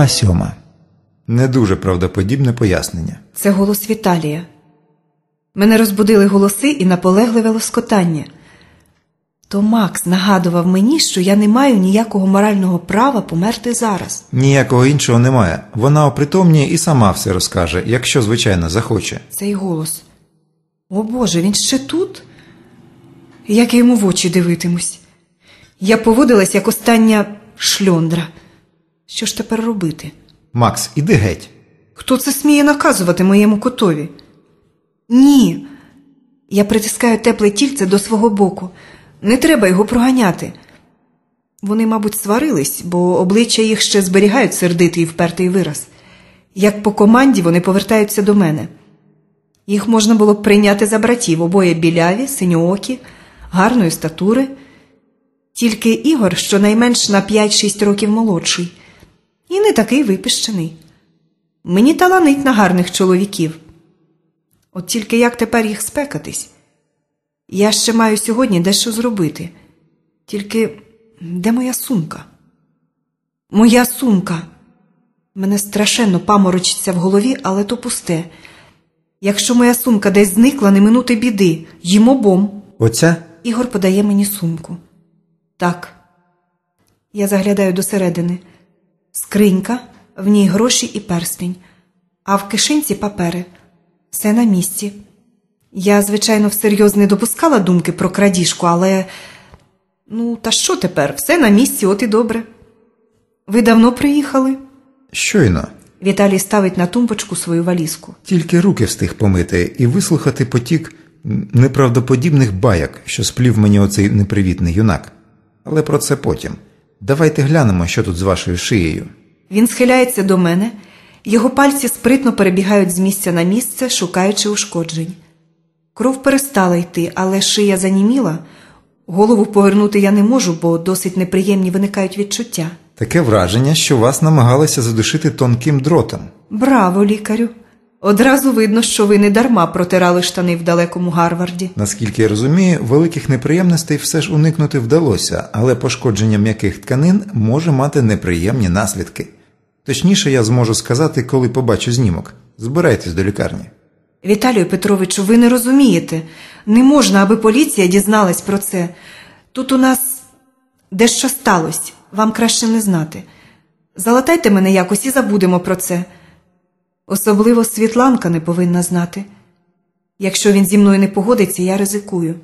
Глава сьома. Не дуже правдоподібне пояснення. Це голос Віталія. Мене розбудили голоси і наполегливе лоскотання. То Макс нагадував мені, що я не маю ніякого морального права померти зараз. Ніякого іншого немає. Вона опритомніє і сама все розкаже, якщо, звичайно, захоче. Цей голос. О Боже, він ще тут? Як я йому в очі дивитимусь? Я поводилась як остання шльондра. Що ж тепер робити? Макс, іди геть. Хто це сміє наказувати моєму котові? Ні. Я притискаю тепле тільце до свого боку. Не треба його проганяти. Вони, мабуть, сварились, бо обличчя їх ще зберігають сердитий і впертий вираз. Як по команді вони повертаються до мене. Їх можна було б прийняти за братів, обоє біляві, синьоокі, гарної статури. Тільки Ігор щонайменш на 5-6 років молодший, і не такий випищений. Мені таланить на гарних чоловіків. От тільки як тепер їх спекатись? Я ще маю сьогодні дещо зробити. Тільки де моя сумка? Моя сумка. Мене страшенно паморочиться в голові, але то пусте. Якщо моя сумка десь зникла, не минути біди, їм обом. Оця? Ігор подає мені сумку. Так. Я заглядаю досередини. Скринька, в ній гроші і перстень, а в кишенці папери. Все на місці. Я, звичайно, всерйоз не допускала думки про крадіжку, але. Ну, та що тепер? Все на місці, от і добре. Ви давно приїхали? Щойно. Віталій ставить на тумбочку свою валізку. Тільки руки встиг помити і вислухати потік неправдоподібних баяк, що сплів мені оцей непривітний юнак. Але про це потім. Давайте глянемо, що тут з вашою шиєю. Він схиляється до мене, його пальці спритно перебігають з місця на місце, шукаючи ушкоджень. Кров перестала йти, але шия заніміла. Голову повернути я не можу, бо досить неприємні виникають відчуття. Таке враження, що вас намагалися задушити тонким дротом. Браво, лікарю! Одразу видно, що ви не дарма протирали штани в далекому Гарварді. Наскільки я розумію, великих неприємностей все ж уникнути вдалося, але пошкодження м'яких тканин може мати неприємні наслідки. Точніше, я зможу сказати, коли побачу знімок. Збирайтесь до лікарні. Віталію Петровичу, ви не розумієте. Не можна, аби поліція дізналась про це. Тут у нас дещо сталося, вам краще не знати. Залатайте мене якось і забудемо про це. Особливо Світланка не повинна знати. Якщо він зі мною не погодиться, я ризикую.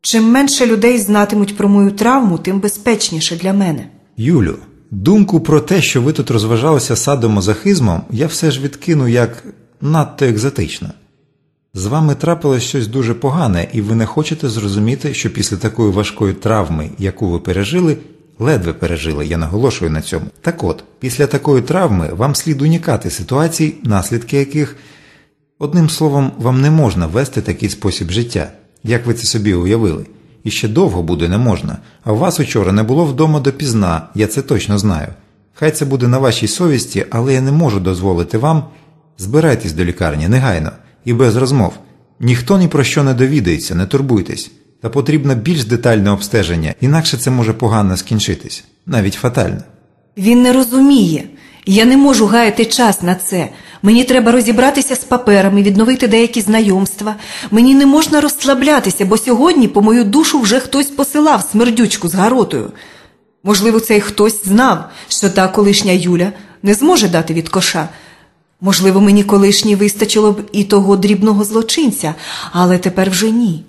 Чим менше людей знатимуть про мою травму, тим безпечніше для мене. Юлю, думку про те, що ви тут розважалися садомозахизмом, я все ж відкину як надто екзотично. З вами трапилось щось дуже погане, і ви не хочете зрозуміти, що після такої важкої травми, яку ви пережили, ледве пережили, я наголошую на цьому. Так от, після такої травми вам слід унікати ситуацій, наслідки яких, одним словом, вам не можна вести такий спосіб життя, як ви це собі уявили. І ще довго буде не можна, а вас учора не було вдома допізна, я це точно знаю. Хай це буде на вашій совісті, але я не можу дозволити вам. Збирайтесь до лікарні негайно і без розмов. Ніхто ні про що не довідається, не турбуйтесь. Та потрібно більш детальне обстеження, інакше це може погано скінчитись, навіть фатально. Він не розуміє. Я не можу гаяти час на це. Мені треба розібратися з паперами, відновити деякі знайомства. Мені не можна розслаблятися, бо сьогодні по мою душу вже хтось посилав смердючку з гаротою. Можливо, цей хтось знав, що та колишня Юля не зможе дати від коша. Можливо, мені колишній вистачило б і того дрібного злочинця, але тепер вже ні.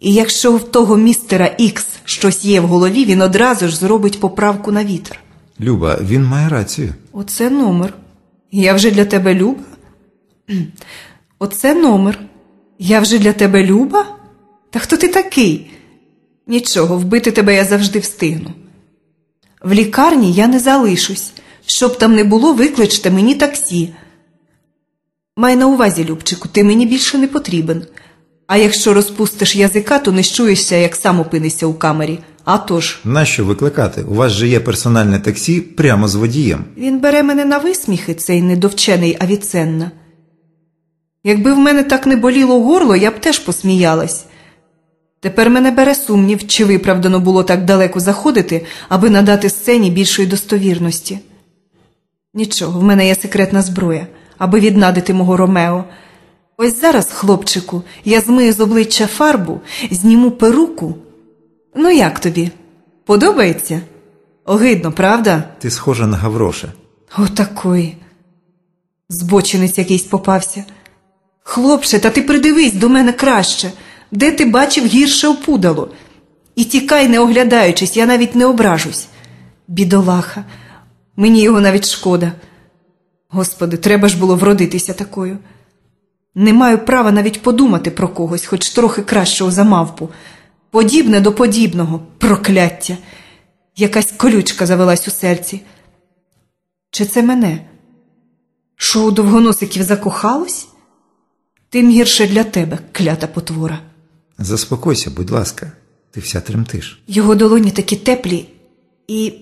І якщо в того містера Ікс щось є в голові, він одразу ж зробить поправку на вітер. Люба, він має рацію. Оце номер. Я вже для тебе люба? Оце номер. Я вже для тебе люба? Та хто ти такий? Нічого, вбити тебе я завжди встигну. В лікарні я не залишусь. Щоб там не було, викличте мені таксі. Май на увазі, Любчику, ти мені більше не потрібен. А якщо розпустиш язика, то не щуєшся, як сам опинишся у камері. А тож, Нащо викликати? У вас же є персональне таксі прямо з водієм. він бере мене на висміхи, цей недовчений Авіценна. Якби в мене так не боліло горло, я б теж посміялась. Тепер мене бере сумнів, чи виправдано було так далеко заходити, аби надати сцені більшої достовірності. Нічого, в мене є секретна зброя, аби віднадити мого Ромео. Ось зараз, хлопчику, я змию з обличчя фарбу, зніму перуку. Ну як тобі? Подобається? Огидно, правда? Ти схожа на Гавроша. Отакої. Збочинець якийсь попався. Хлопче, та ти придивись до мене краще. Де ти бачив гірше опудало? І тікай, не оглядаючись, я навіть не ображусь. Бідолаха, мені його навіть шкода. Господи, треба ж було вродитися такою. Не маю права навіть подумати про когось, хоч трохи кращого за мавпу. Подібне до подібного, прокляття. Якась колючка завелась у серці. Чи це мене? Що у довгоносиків закохалось? Тим гірше для тебе, клята потвора. Заспокойся, будь ласка, ти вся тремтиш. Його долоні такі теплі, і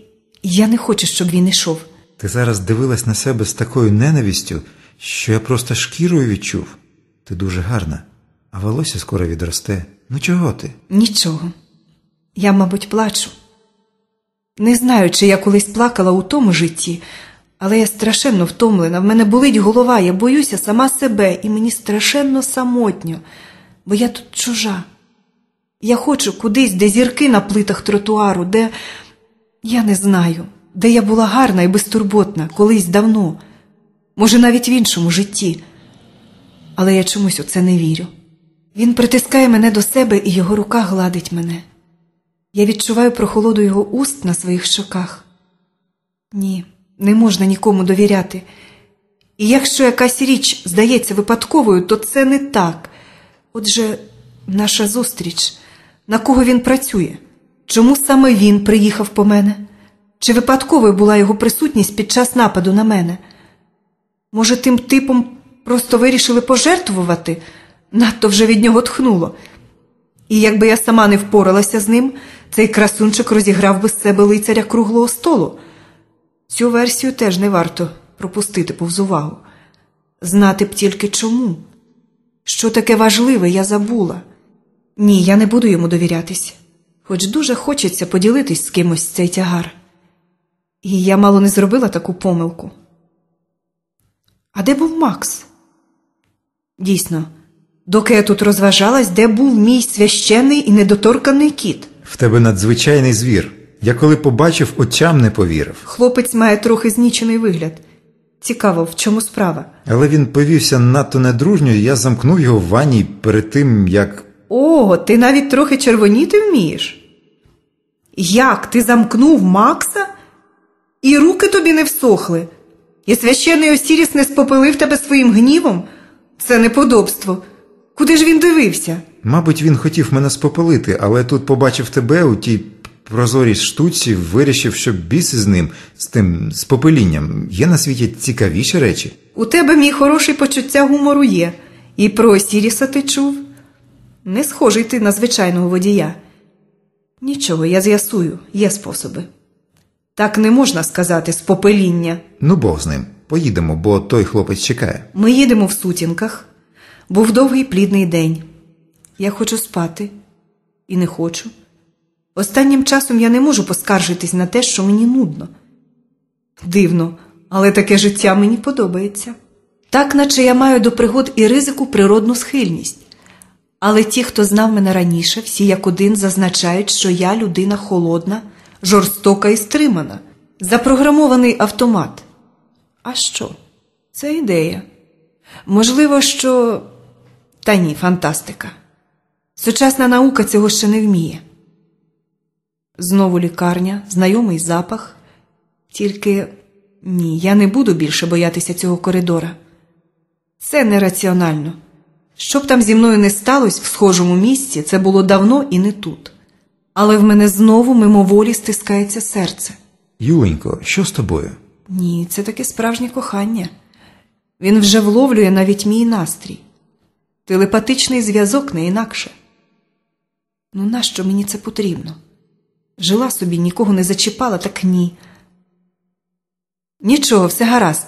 я не хочу, щоб він ішов. Ти зараз дивилась на себе з такою ненавістю, що я просто шкірою відчув. Ти дуже гарна, а волосся скоро відросте. Ну чого ти? Нічого. Я, мабуть, плачу. Не знаю, чи я колись плакала у тому житті, але я страшенно втомлена. В мене болить голова, я боюся сама себе, і мені страшенно самотньо, бо я тут чужа. Я хочу кудись, де зірки на плитах тротуару, де я не знаю, де я була гарна і безтурботна колись давно, може, навіть в іншому житті. Але я чомусь у це не вірю. Він притискає мене до себе, і його рука гладить мене. Я відчуваю прохолоду його уст на своїх щоках. Ні, не можна нікому довіряти. І якщо якась річ здається випадковою, то це не так. Отже, наша зустріч, на кого він працює? Чому саме він приїхав по мене? Чи випадковою була його присутність під час нападу на мене? Може, тим типом просто вирішили пожертвувати? Надто вже від нього тхнуло. І якби я сама не впоралася з ним, цей красунчик розіграв би з себе лицаря круглого столу. Цю версію теж не варто пропустити повз увагу. Знати б тільки чому. Що таке важливе, я забула. Ні, я не буду йому довірятись, хоч дуже хочеться поділитись з кимось цей тягар. І я мало не зробила таку помилку. А де був Макс? Дійсно, доки я тут розважалась, де був мій священний і недоторканий кіт. В тебе надзвичайний звір. Я коли побачив, очам не повірив. Хлопець має трохи знічений вигляд. Цікаво, в чому справа? Але він повівся надто недружньо, і я замкнув його в ванні перед тим, як. О, ти навіть трохи червоніти вмієш. Як ти замкнув Макса? І руки тобі не всохли, і священий Осіріс не спопилив тебе своїм гнівом? Це неподобство. Куди ж він дивився? Мабуть, він хотів мене спопелити, але тут побачив тебе у тій прозорій штуці, вирішив, що біси з ним, з тим спопелінням. Є на світі цікавіші речі. У тебе мій хороший почуття гумору є, і про Осіріса ти чув. Не схожий ти на звичайного водія. Нічого, я з'ясую, є способи. Так не можна сказати спопеління. Ну, Бог з ним. Поїдемо, бо той хлопець чекає. Ми їдемо в сутінках. Був довгий плідний день. Я хочу спати і не хочу. Останнім часом я не можу поскаржитись на те, що мені нудно. Дивно, але таке життя мені подобається. Так, наче я маю до пригод і ризику природну схильність. Але ті, хто знав мене раніше, всі як один зазначають, що я людина холодна, жорстока і стримана, запрограмований автомат. А що? Це ідея. Можливо, що. Та ні, фантастика. Сучасна наука цього ще не вміє. Знову лікарня, знайомий запах. Тільки ні, я не буду більше боятися цього коридора. Це нераціонально. Що б там зі мною не сталося в схожому місці, це було давно і не тут. Але в мене знову мимоволі стискається серце. Юленько, що з тобою? Ні, це таке справжнє кохання. Він вже вловлює навіть мій настрій. Телепатичний зв'язок не інакше. Ну, нащо мені це потрібно? Жила собі, нікого не зачіпала, так ні. Нічого, все гаразд.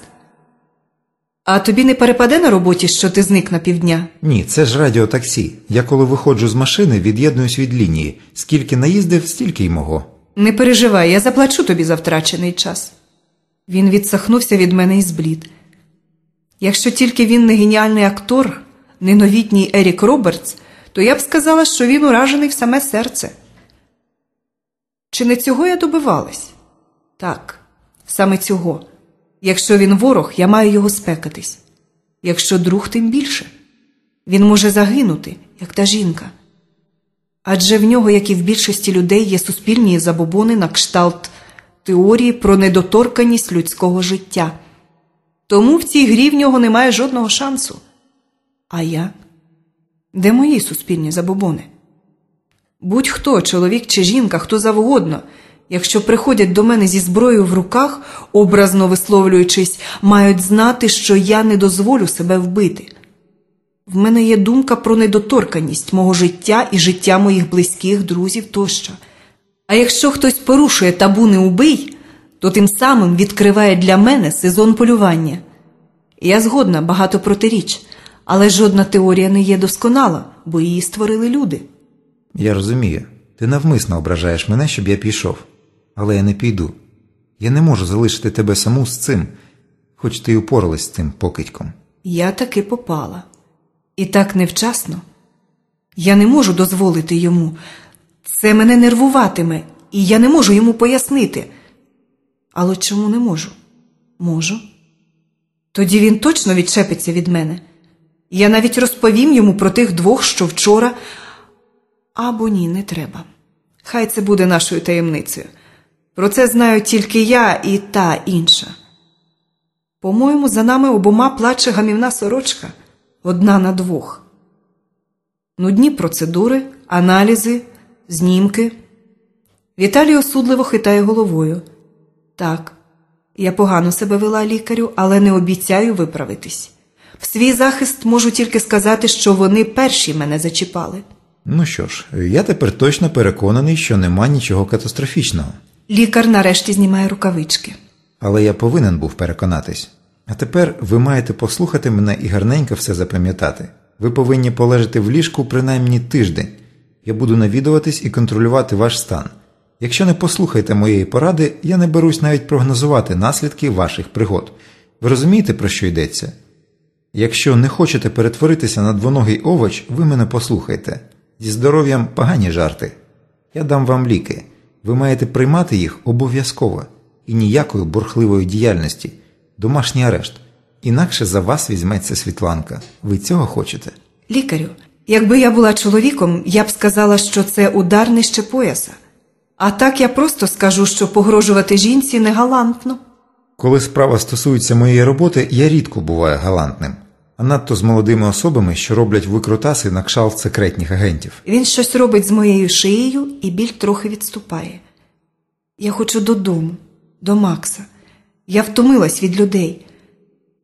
А тобі не перепаде на роботі, що ти зник на півдня? Ні, це ж радіотаксі. Я коли виходжу з машини, від'єднуюсь від лінії. Скільки наїздив, стільки й мого. Не переживай, я заплачу тобі за втрачений час. Він відсахнувся від мене і зблід. Якщо тільки він не геніальний актор, не новітній Ерік Робертс, то я б сказала, що він уражений в саме серце. Чи не цього я добивалась? Так, саме цього. Якщо він ворог, я маю його спекатись. Якщо друг, тим більше. Він може загинути, як та жінка. Адже в нього, як і в більшості людей, є суспільні забобони на кшталт теорії про недоторканість людського життя. Тому в цій грі в нього немає жодного шансу. А я? Де мої суспільні забобони? Будь-хто, чоловік чи жінка, хто завгодно, якщо приходять до мене зі зброєю в руках, образно висловлюючись, мають знати, що я не дозволю себе вбити. В мене є думка про недоторканість мого життя і життя моїх близьких, друзів тощо. А якщо хтось порушує табу не убий, то тим самим відкриває для мене сезон полювання. Я згодна багато протиріч, але жодна теорія не є досконала, бо її створили люди. Я розумію, ти навмисно ображаєш мене, щоб я пішов. Але я не піду. Я не можу залишити тебе саму з цим, хоч ти й упоралась з цим покидьком. Я таки попала. І так невчасно. Я не можу дозволити йому. Це мене нервуватиме, і я не можу йому пояснити. Але чому не можу? Можу. Тоді він точно відчепиться від мене. Я навіть розповім йому про тих двох, що вчора. Або ні, не треба. Хай це буде нашою таємницею. Про це знаю тільки я і та інша. По-моєму, за нами обома плаче гамівна сорочка одна на двох. Нудні процедури, аналізи, знімки. Віталій осудливо хитає головою. Так, я погано себе вела лікарю, але не обіцяю виправитись. В свій захист можу тільки сказати, що вони перші мене зачіпали. Ну що ж, я тепер точно переконаний, що нема нічого катастрофічного. Лікар нарешті знімає рукавички. Але я повинен був переконатись. А тепер ви маєте послухати мене і гарненько все запам'ятати. Ви повинні полежати в ліжку принаймні тиждень. Я буду навідуватись і контролювати ваш стан. Якщо не послухаєте моєї поради, я не берусь навіть прогнозувати наслідки ваших пригод. Ви розумієте, про що йдеться? Якщо не хочете перетворитися на двоногий овоч, ви мене послухайте. Зі здоров'ям погані жарти. Я дам вам ліки. Ви маєте приймати їх обов'язково і ніякої бурхливої діяльності, домашній арешт. Інакше за вас візьметься Світланка. Ви цього хочете? Лікарю, якби я була чоловіком, я б сказала, що це удар нижче пояса. А так я просто скажу, що погрожувати жінці негалантно. Коли справа стосується моєї роботи, я рідко буваю галантним, а надто з молодими особами, що роблять викрутаси на кшалт секретних агентів. Він щось робить з моєю шиєю, і біль трохи відступає. Я хочу додому, до Макса. Я втомилась від людей.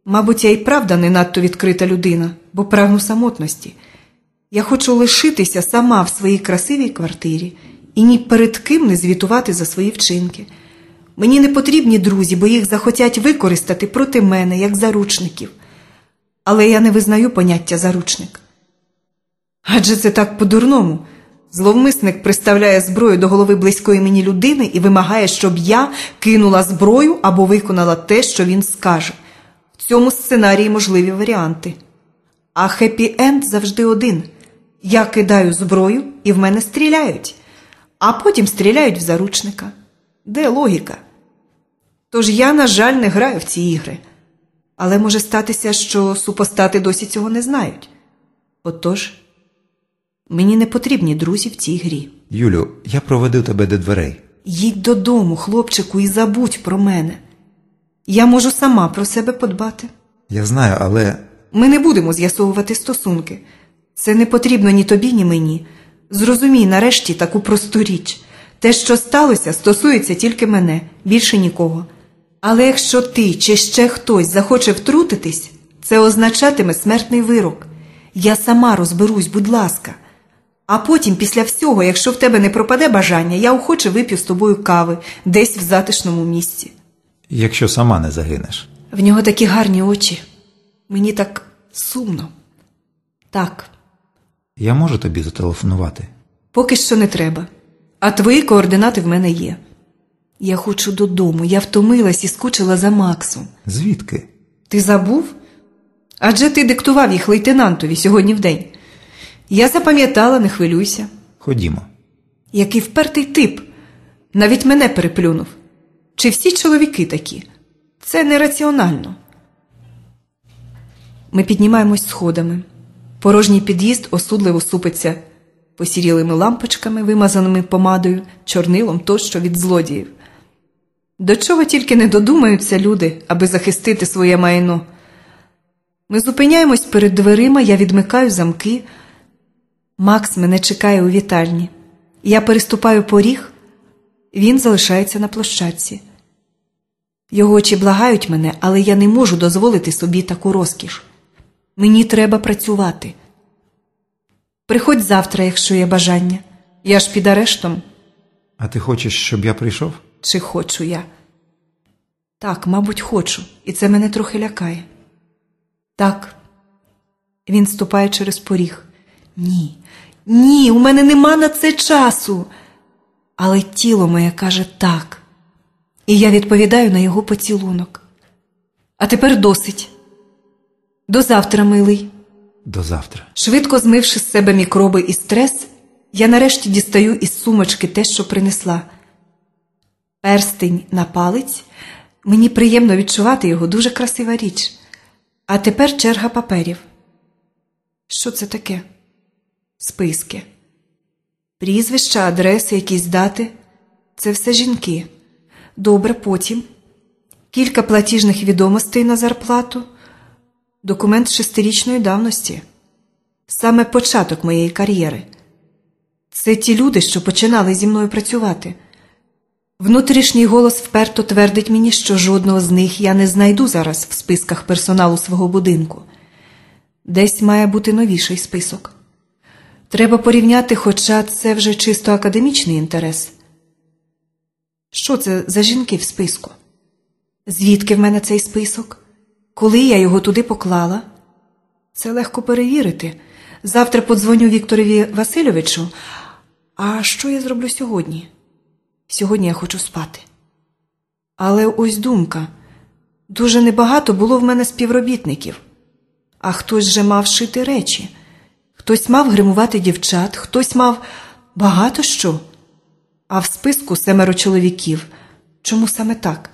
Мабуть, я і правда не надто відкрита людина, бо прагну самотності. Я хочу лишитися сама в своїй красивій квартирі і ні перед ким не звітувати за свої вчинки. Мені не потрібні друзі, бо їх захотять використати проти мене, як заручників. Але я не визнаю поняття заручник. Адже це так по-дурному. Зловмисник приставляє зброю до голови близької мені людини і вимагає, щоб я кинула зброю або виконала те, що він скаже. В цьому сценарії можливі варіанти. А хеппі-енд завжди один. Я кидаю зброю і в мене стріляють, а потім стріляють в заручника. Де логіка? Тож я, на жаль, не граю в ці ігри. Але може статися, що супостати досі цього не знають. Отож, мені не потрібні друзі в цій грі. Юлю, я проведу тебе до дверей. Їдь додому, хлопчику, і забудь про мене. Я можу сама про себе подбати. Я знаю, але Ми не будемо з'ясовувати стосунки. Це не потрібно ні тобі, ні мені. Зрозумій нарешті таку просту річ. Те, що сталося, стосується тільки мене, більше нікого. Але якщо ти чи ще хтось захоче втрутитись, це означатиме смертний вирок. Я сама розберусь, будь ласка. А потім, після всього, якщо в тебе не пропаде бажання, я охоче вип'ю з тобою кави десь в затишному місці. якщо сама не загинеш. В нього такі гарні очі. Мені так сумно. Так, Я можу тобі зателефонувати. поки що не треба. А твої координати в мене є. Я хочу додому, я втомилась і скучила за Максом. Звідки? Ти забув? Адже ти диктував їх лейтенантові сьогодні вдень. Я запам'ятала, не хвилюйся. Ходімо. Який впертий тип. Навіть мене переплюнув. Чи всі чоловіки такі? Це нераціонально. Ми піднімаємось сходами. Порожній під'їзд осудливо супиться посірілими лампочками, вимазаними помадою, чорнилом тощо від злодіїв. До чого тільки не додумаються люди, аби захистити своє майно. Ми зупиняємось перед дверима, я відмикаю замки. Макс мене чекає у вітальні. Я переступаю поріг, він залишається на площадці. Його очі благають мене, але я не можу дозволити собі таку розкіш. Мені треба працювати. Приходь завтра, якщо є бажання. Я ж під арештом, А ти хочеш, щоб я прийшов? чи хочу я. Так, мабуть, хочу, і це мене трохи лякає. Так. Він ступає через поріг. Ні, ні, у мене нема на це часу. Але тіло моє каже так. І я відповідаю на його поцілунок. А тепер досить. До завтра, милий. До завтра. Швидко змивши з себе мікроби і стрес, я нарешті дістаю із сумочки те, що принесла. Перстень на палець. Мені приємно відчувати його дуже красива річ. А тепер черга паперів. Що це таке? Списки. Прізвища, адреси, якісь дати. Це все жінки. Добре, потім. Кілька платіжних відомостей на зарплату. Документ шестирічної давності. Саме початок моєї кар'єри. Це ті люди, що починали зі мною працювати. Внутрішній голос вперто твердить мені, що жодного з них я не знайду зараз в списках персоналу свого будинку. Десь має бути новіший список. Треба порівняти, хоча це вже чисто академічний інтерес. Що це за жінки в списку? Звідки в мене цей список? Коли я його туди поклала? Це легко перевірити. Завтра подзвоню Вікторові Васильовичу. А що я зроблю сьогодні? Сьогодні я хочу спати. Але ось думка дуже небагато було в мене співробітників, а хтось же мав шити речі, хтось мав гримувати дівчат, хтось мав багато що. А в списку семеро чоловіків. Чому саме так?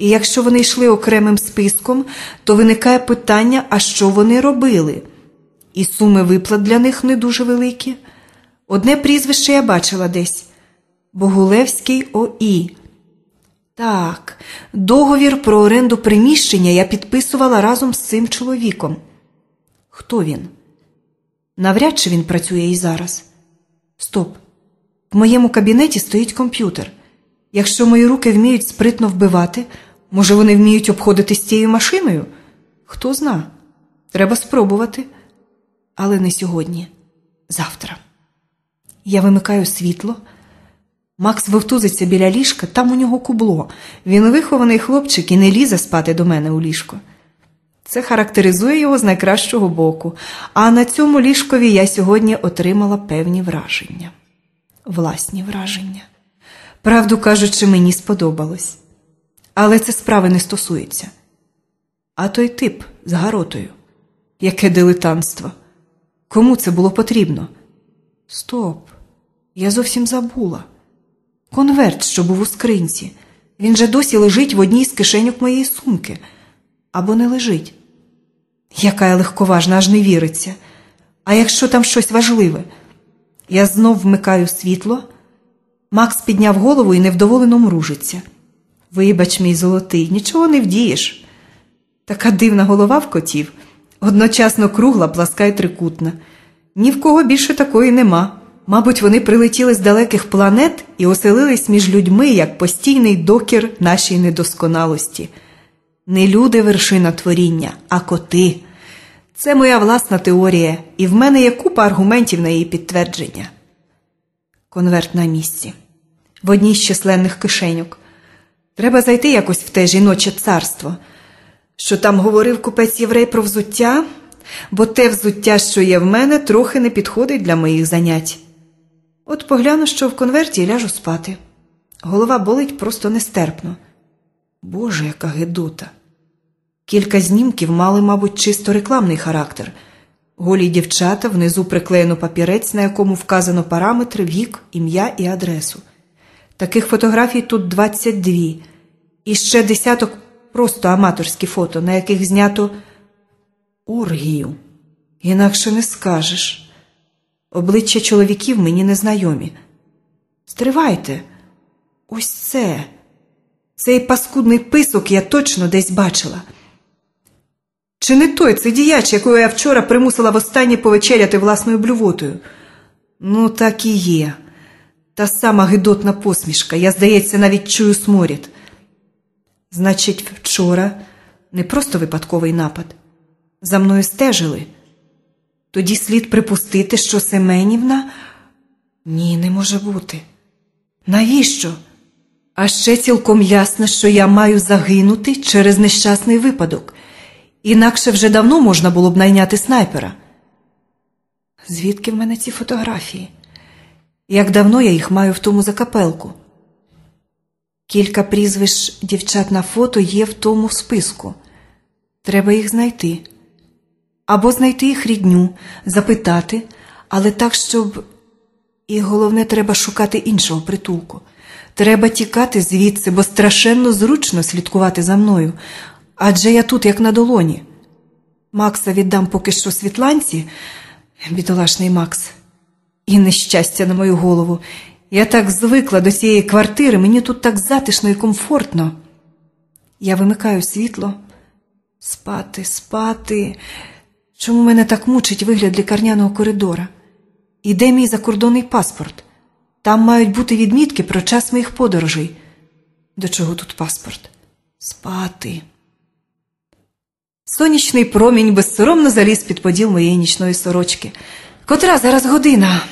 І якщо вони йшли окремим списком, то виникає питання, а що вони робили? І суми виплат для них не дуже великі. Одне прізвище я бачила десь Богулевський ОІ. Так, договір про оренду приміщення я підписувала разом з цим чоловіком. Хто він? Навряд чи він працює і зараз. Стоп. В моєму кабінеті стоїть комп'ютер. Якщо мої руки вміють спритно вбивати, може, вони вміють обходитись цією машиною? Хто зна. Треба спробувати. Але не сьогодні, завтра. Я вимикаю світло. Макс вовтузиться біля ліжка, там у нього кубло. Він вихований хлопчик і не лізе спати до мене у ліжко. Це характеризує його з найкращого боку, а на цьому ліжкові я сьогодні отримала певні враження. Власні враження. Правду кажучи, мені сподобалось. Але це справи не стосується. А той тип з гаротою. Яке дилетантство. Кому це було потрібно? Стоп, я зовсім забула. Конверт, що був у скринці. Він же досі лежить в одній з кишеньок моєї сумки. Або не лежить. Яка я легковажна, аж не віриться. А якщо там щось важливе? Я знов вмикаю світло. Макс підняв голову і невдоволено мружиться. Вибач, мій золотий, нічого не вдієш. Така дивна голова в котів, одночасно кругла, пласка й трикутна. Ні в кого більше такої нема. Мабуть, вони прилетіли з далеких планет і оселились між людьми як постійний докір нашій недосконалості. Не люди вершина творіння, а коти. Це моя власна теорія, і в мене є купа аргументів на її підтвердження. Конверт на місці, в одній з численних кишеньок. Треба зайти якось в те жіноче царство. Що там говорив купець єврей про взуття, бо те взуття, що є в мене, трохи не підходить для моїх занять. От погляну, що в конверті і ляжу спати. Голова болить просто нестерпно. Боже, яка гидота. Кілька знімків мали, мабуть, чисто рекламний характер. Голі дівчата, внизу приклеєно папірець, на якому вказано параметри, вік, ім'я і адресу. Таких фотографій тут 22. І ще десяток просто аматорські фото, на яких знято оргію. Інакше не скажеш. Обличчя чоловіків мені незнайомі. Стривайте. Ось це. Цей паскудний писок я точно десь бачила. Чи не той це діяч, якого я вчора примусила востаннє повечеряти власною блювотою? Ну, так і є. Та сама гидотна посмішка, я, здається, навіть чую сморід. Значить, вчора не просто випадковий напад. За мною стежили. Тоді слід припустити, що Семенівна. Ні, не може бути. Навіщо? А ще цілком ясно, що я маю загинути через нещасний випадок. Інакше вже давно можна було б найняти снайпера. Звідки в мене ці фотографії? Як давно я їх маю в тому закапелку? Кілька прізвищ дівчат на фото є в тому списку. Треба їх знайти. Або знайти їх рідню, запитати, але так, щоб. І головне, треба шукати іншого притулку. Треба тікати звідси, бо страшенно зручно слідкувати за мною. Адже я тут, як на долоні. Макса віддам поки що світланці, бідолашний Макс, і нещастя на мою голову. Я так звикла до цієї квартири, мені тут так затишно і комфортно. Я вимикаю світло. Спати, спати. Чому мене так мучить вигляд лікарняного коридора? І де мій закордонний паспорт? Там мають бути відмітки про час моїх подорожей. До чого тут паспорт? Спати. Сонячний промінь безсоромно заліз під поділ моєї нічної сорочки. Котра зараз година?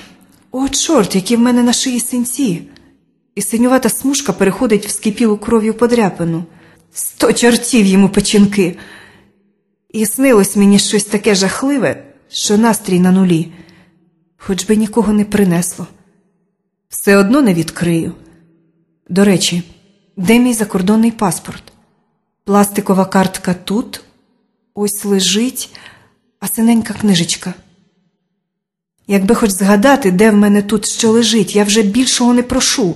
О, чорт, які в мене на шиї синці. І синювата смужка переходить в скипілу кров'ю подряпину. Сто чортів йому печінки. І снилось мені щось таке жахливе, що настрій на нулі, хоч би нікого не принесло. Все одно не відкрию. До речі, де мій закордонний паспорт? Пластикова картка тут, ось лежить, а синенька книжечка. Якби хоч згадати, де в мене тут що лежить, я вже більшого не прошу.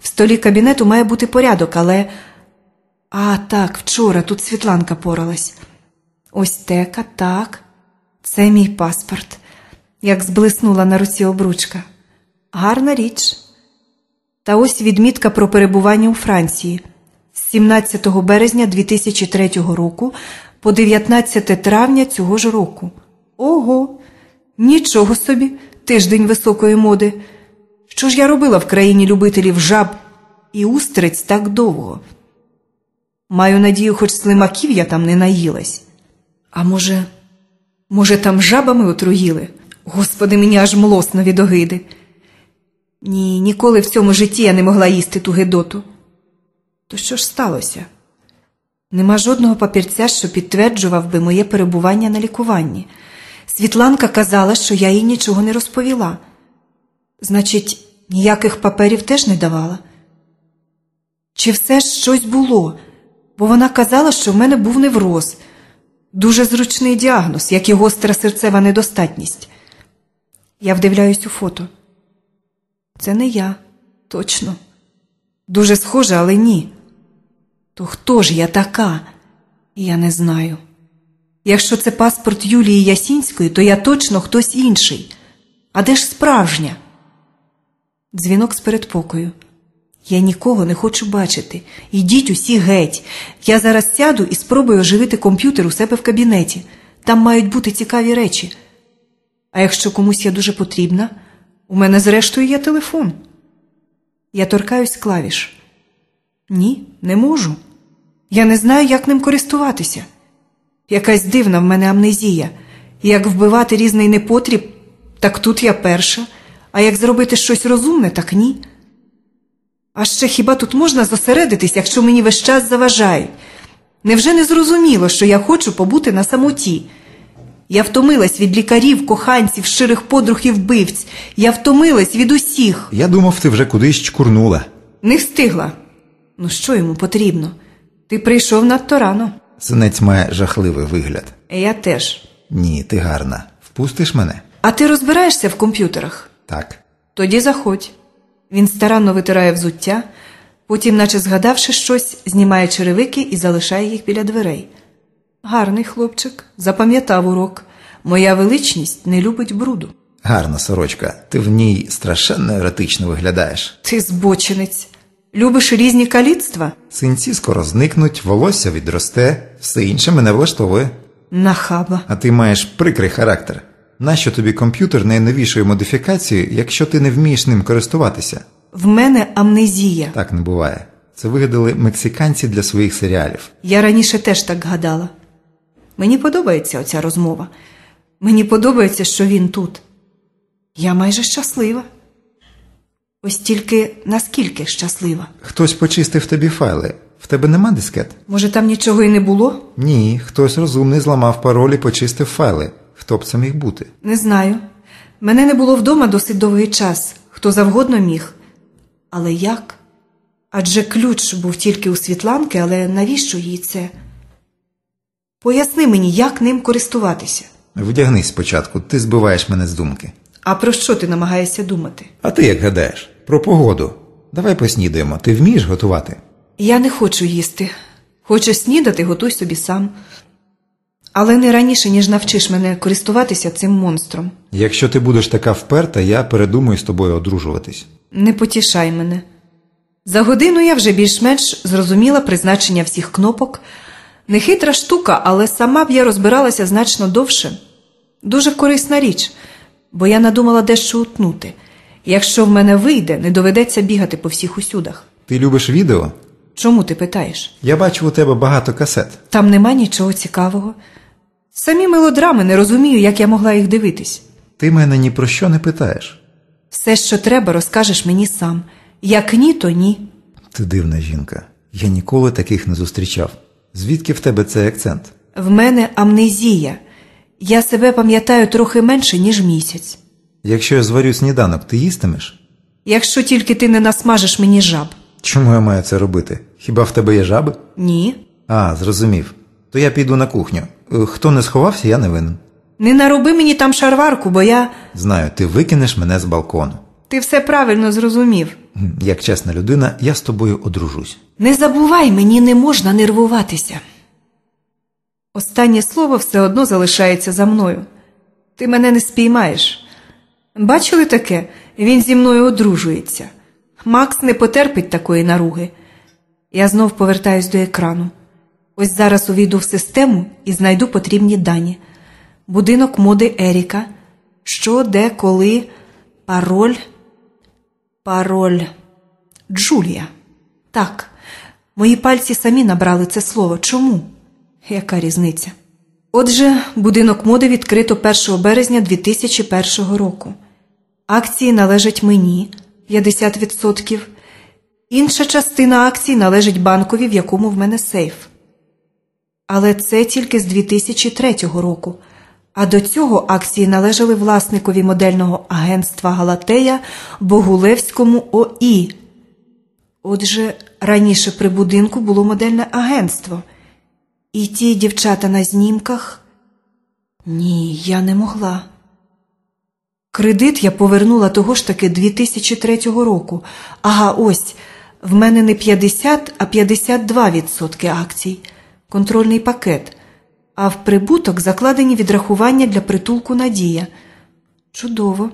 В столі кабінету має бути порядок, але. А, так, вчора тут Світланка поралась. Ось тека, так, це мій паспорт, як зблиснула на руці обручка. Гарна річ. Та ось відмітка про перебування у Франції з 17 березня 2003 року по 19 травня цього ж року. Ого, нічого собі, тиждень високої моди. Що ж я робила в країні любителів жаб і устриць так довго? Маю надію, хоч слимаків я там не наїлась. А може, може, там жабами отруїли? Господи, мені аж млосно від огиди. Ні, ніколи в цьому житті я не могла їсти ту гидоту. То що ж сталося? Нема жодного папірця, що підтверджував би моє перебування на лікуванні. Світланка казала, що я їй нічого не розповіла. Значить, ніяких паперів теж не давала. Чи все ж щось було? Бо вона казала, що в мене був невроз, дуже зручний діагноз, як і гостра серцева недостатність. Я вдивляюсь у фото. Це не я, точно. Дуже схоже, але ні. То хто ж я така? Я не знаю. Якщо це паспорт Юлії Ясінської, то я точно хтось інший. А де ж справжня? Дзвінок з передпокою. Я нікого не хочу бачити. Ідіть усі геть. Я зараз сяду і спробую оживити комп'ютер у себе в кабінеті. Там мають бути цікаві речі. А якщо комусь я дуже потрібна, у мене, зрештою, є телефон. Я торкаюсь клавіш. Ні, не можу. Я не знаю, як ним користуватися. Якась дивна в мене амнезія. Як вбивати різний непотріб, так тут я перша, а як зробити щось розумне, так ні. А ще хіба тут можна зосередитись, якщо мені весь час заважають? Невже не зрозуміло, що я хочу побути на самоті? Я втомилась від лікарів, коханців, щирих подруг і вбивць. Я втомилась від усіх. Я думав, ти вже кудись чкурнула. Не встигла. Ну що йому потрібно? Ти прийшов надто рано. Синець має жахливий вигляд. Я теж. Ні, ти гарна. Впустиш мене? А ти розбираєшся в комп'ютерах? Так. Тоді заходь. Він старанно витирає взуття, потім, наче згадавши щось, знімає черевики і залишає їх біля дверей. Гарний хлопчик, запам'ятав урок. Моя величність не любить бруду. Гарна сорочка. Ти в ній страшенно еротично виглядаєш. Ти збочинець. Любиш різні каліцтва? Синці скоро зникнуть, волосся відросте, все інше мене влаштовує. Нахаба. А ти маєш прикрий характер. Нащо тобі комп'ютер найновішої модифікації, якщо ти не вмієш ним користуватися? В мене амнезія. Так не буває. Це вигадали мексиканці для своїх серіалів. Я раніше теж так гадала. Мені подобається оця розмова. Мені подобається, що він тут. Я майже щаслива. Ось тільки наскільки щаслива. Хтось почистив тобі файли. В тебе нема дискет? Може, там нічого і не було? Ні, хтось розумний зламав пароль і почистив файли. Хто б це міг бути? Не знаю. Мене не було вдома досить довгий час. Хто завгодно міг. Але як? Адже ключ був тільки у Світланки, але навіщо їй це? Поясни мені, як ним користуватися. Вдягнись спочатку, ти збиваєш мене з думки. А про що ти намагаєшся думати? А ти як гадаєш? Про погоду. Давай поснідаємо. Ти вмієш готувати? Я не хочу їсти. Хочеш снідати, готуй собі сам. Але не раніше, ніж навчиш мене користуватися цим монстром. Якщо ти будеш така вперта, я передумаю з тобою одружуватись. Не потішай мене. За годину я вже більш-менш зрозуміла призначення всіх кнопок. Нехитра штука, але сама б я розбиралася значно довше. Дуже корисна річ, бо я надумала дещо утнути. Якщо в мене вийде, не доведеться бігати по всіх усюдах. Ти любиш відео? Чому ти питаєш? Я бачу у тебе багато касет. Там нема нічого цікавого. Самі мелодрами не розумію, як я могла їх дивитись. Ти мене ні про що не питаєш. Все, що треба, розкажеш мені сам. Як ні, то ні. Ти дивна жінка. Я ніколи таких не зустрічав. Звідки в тебе цей акцент? В мене амнезія. Я себе пам'ятаю трохи менше, ніж місяць. Якщо я зварю сніданок, ти їстимеш? Якщо тільки ти не насмажеш мені жаб. Чому я маю це робити? Хіба в тебе є жаби? Ні. А, зрозумів. То я піду на кухню. Е, Хто не сховався, я не винен. Не нароби мені там шарварку, бо я. Знаю, ти викинеш мене з балкону. Ти все правильно зрозумів. М, Як чесна людина, я з тобою одружусь. Не забувай, мені не можна нервуватися. Останнє слово все одно залишається за мною. Ти мене не спіймаєш. Бачили таке? Він зі мною одружується. Макс не потерпить такої наруги. Я знов повертаюсь до екрану. Ось зараз увійду в систему і знайду потрібні дані. Будинок моди Еріка. Що, де, коли, пароль. Пароль. Джулія. Так, мої пальці самі набрали це слово. Чому? Яка різниця? Отже, будинок моди відкрито 1 березня 2001 року. Акції належать мені 50%. Інша частина акцій належить банкові, в якому в мене сейф. Але це тільки з 2003 року. А до цього акції належали власникові модельного агентства Галатея Богулевському ОІ. Отже, раніше при будинку було модельне агентство. І ті дівчата на знімках. Ні, я не могла. Кредит я повернула того ж таки 2003 року. Ага, ось в мене не 50, а 52% акцій. Контрольний пакет. А в прибуток закладені відрахування для притулку Надія. Чудово.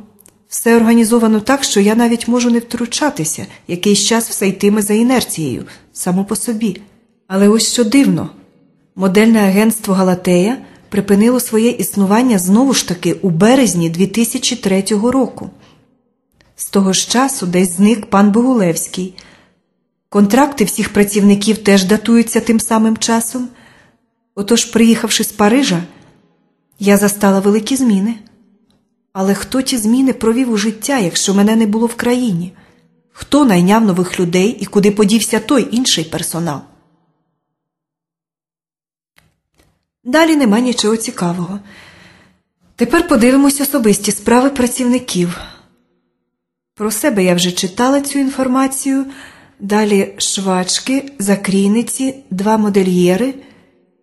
Все організовано так, що я навіть можу не втручатися, якийсь час все йтиме за інерцією, само по собі. Але ось що дивно. Модельне агентство Галатея припинило своє існування знову ж таки у березні 2003 року. З того ж часу десь зник пан Богулевський. Контракти всіх працівників теж датуються тим самим часом. Отож, приїхавши з Парижа, я застала великі зміни. Але хто ті зміни провів у життя, якщо мене не було в країні? Хто найняв нових людей і куди подівся той інший персонал? Далі нема нічого цікавого. Тепер подивимось особисті справи працівників. Про себе я вже читала цю інформацію. Далі швачки, закрійниці, два модельєри.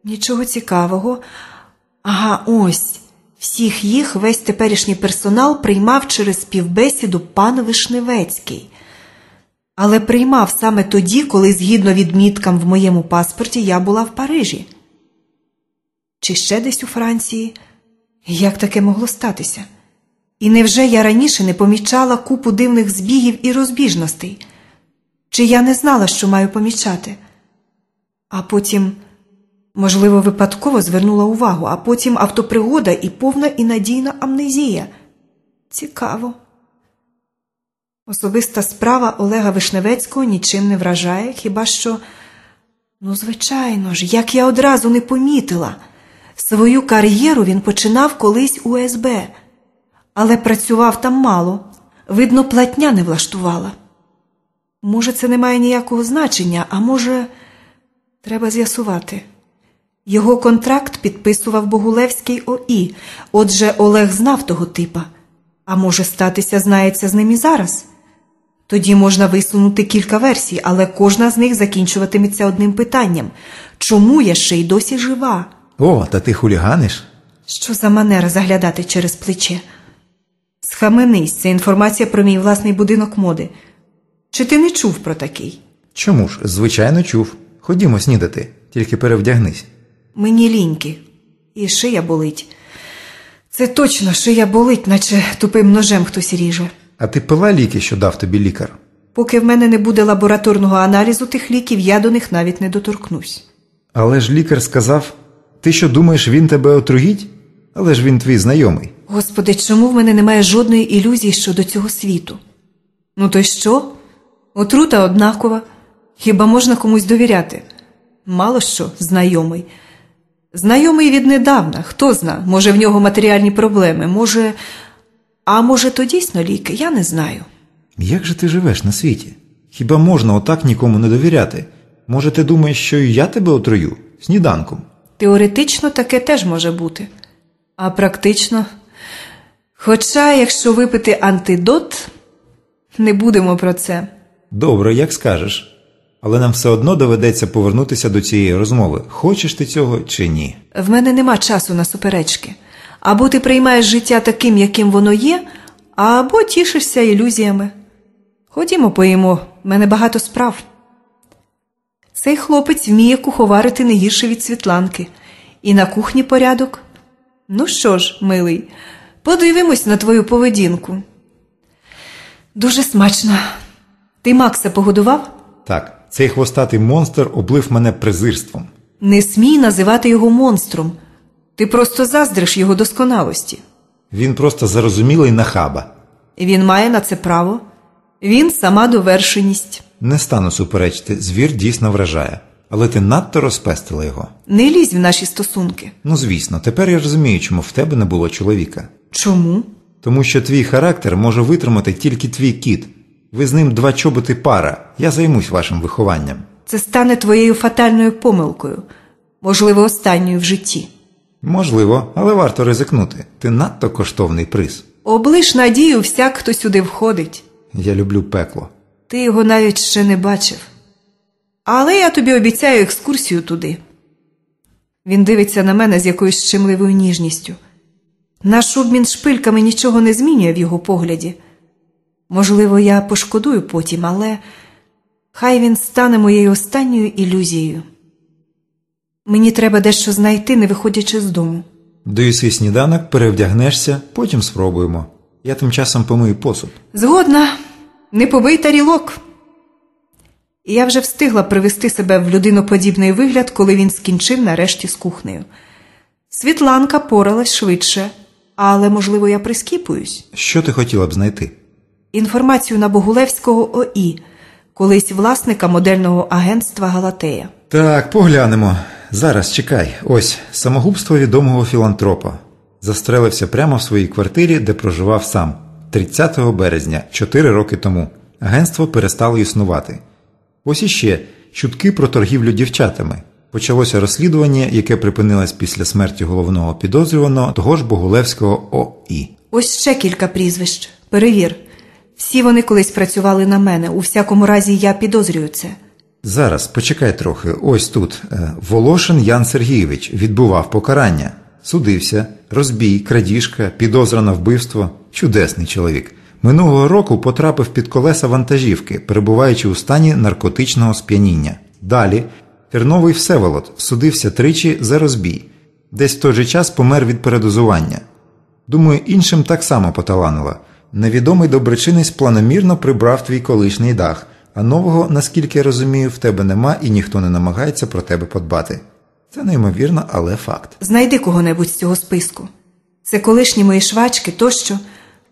Нічого цікавого. Ага, ось. Всіх їх весь теперішній персонал приймав через співбесіду пан Вишневецький. Але приймав саме тоді, коли, згідно відміткам в моєму паспорті, я була в Парижі. Чи ще десь у Франції? Як таке могло статися? І невже я раніше не помічала купу дивних збігів і розбіжностей? Чи я не знала, що маю помічати? А потім, можливо, випадково звернула увагу, а потім автопригода і повна і надійна амнезія. Цікаво. Особиста справа Олега Вишневецького нічим не вражає, хіба що, ну, звичайно ж, як я одразу не помітила. Свою кар'єру він починав колись у СБ, але працював там мало. Видно, платня не влаштувала. Може, це не має ніякого значення, а може, треба з'ясувати. Його контракт підписував Богулевський ОІ, отже, Олег знав того типа. А може, статися знається з ним і зараз. Тоді можна висунути кілька версій, але кожна з них закінчуватиметься одним питанням чому я ще й досі жива? О, та ти хуліганиш? Що за манера заглядати через плече? Схаменись, це інформація про мій власний будинок моди. Чи ти не чув про такий? Чому ж? Звичайно, чув. Ходімо снідати, тільки перевдягнись. Мені ліньки, і шия болить. Це точно шия болить, наче тупим ножем хтось ріже. А ти пила ліки, що дав тобі лікар? Поки в мене не буде лабораторного аналізу тих ліків, я до них навіть не доторкнусь. Але ж лікар сказав: ти що думаєш, він тебе отруїть? Але ж він твій знайомий. Господи, чому в мене немає жодної ілюзії щодо цього світу? Ну то й що? Отрута однакова. Хіба можна комусь довіряти? Мало що, знайомий. Знайомий віднедавна, хто зна, може в нього матеріальні проблеми, може. А може, то дійсно ліки, я не знаю. Як же ти живеш на світі? Хіба можна отак нікому не довіряти? Може, ти думаєш, що і я тебе отрую? Сніданком. Теоретично таке теж може бути, а практично. Хоча, якщо випити антидот, не будемо про це. Добре, як скажеш. Але нам все одно доведеться повернутися до цієї розмови, хочеш ти цього чи ні. В мене нема часу на суперечки. Або ти приймаєш життя таким, яким воно є, або тішишся ілюзіями. Ходімо поїмо, в мене багато справ. Цей хлопець вміє куховарити не гірше від Світланки. І на кухні порядок. Ну що ж, милий, подивимось на твою поведінку. Дуже смачно. Ти Макса погодував? Так, цей хвостатий монстр облив мене презирством. Не смій називати його монстром. Ти просто заздриш його досконалості. Він просто зарозумілий нахаба. Він має на це право. Він сама довершеність. Не стану суперечити, звір дійсно вражає. Але ти надто розпестила його. Не лізь в наші стосунки. Ну звісно, тепер я розумію, чому в тебе не було чоловіка. Чому? Тому що твій характер може витримати тільки твій кіт. Ви з ним два чоботи пара. Я займусь вашим вихованням. Це стане твоєю фатальною помилкою, можливо, останньою в житті. Можливо, але варто ризикнути. Ти надто коштовний приз. Облиш надію всяк, хто сюди входить. Я люблю пекло. Ти його навіть ще не бачив. Але я тобі обіцяю екскурсію туди. Він дивиться на мене з якоюсь щемливою ніжністю. Наш обмін шпильками нічого не змінює в його погляді. Можливо, я пошкодую потім, але хай він стане моєю останньою ілюзією. Мені треба дещо знайти, не виходячи з дому. Доїси сніданок, перевдягнешся, потім спробуємо. Я тим часом помию посуд. Згодна, не побий тарілок. І я вже встигла привести себе в людиноподібний вигляд, коли він скінчив нарешті з кухнею. Світланка поралась швидше, але, можливо, я прискіпуюсь. Що ти хотіла б знайти? Інформацію на Богулевського ОІ, колись власника модельного агентства Галатея. Так, поглянемо. Зараз чекай. Ось самогубство відомого філантропа. Застрелився прямо в своїй квартирі, де проживав сам 30 березня, 4 роки тому. Агентство перестало існувати. Ось іще чутки про торгівлю дівчатами. Почалося розслідування, яке припинилось після смерті головного підозрюваного того ж Богулевського ОІ. Ось ще кілька прізвищ. Перевір. Всі вони колись працювали на мене. У всякому разі, я підозрюю це. Зараз, почекай трохи. Ось тут. Е, Волошин Ян Сергійович відбував покарання. Судився, розбій, крадіжка, підозра на вбивство. Чудесний чоловік. Минулого року потрапив під колеса вантажівки, перебуваючи у стані наркотичного сп'яніння. Далі Терновий Всеволод судився тричі за розбій. Десь в той же час помер від передозування. Думаю, іншим так само поталанило. Невідомий доброчинець планомірно прибрав твій колишній дах, а нового, наскільки я розумію, в тебе нема і ніхто не намагається про тебе подбати. Це неймовірно, але факт. Знайди кого-небудь з цього списку. Це колишні мої швачки тощо.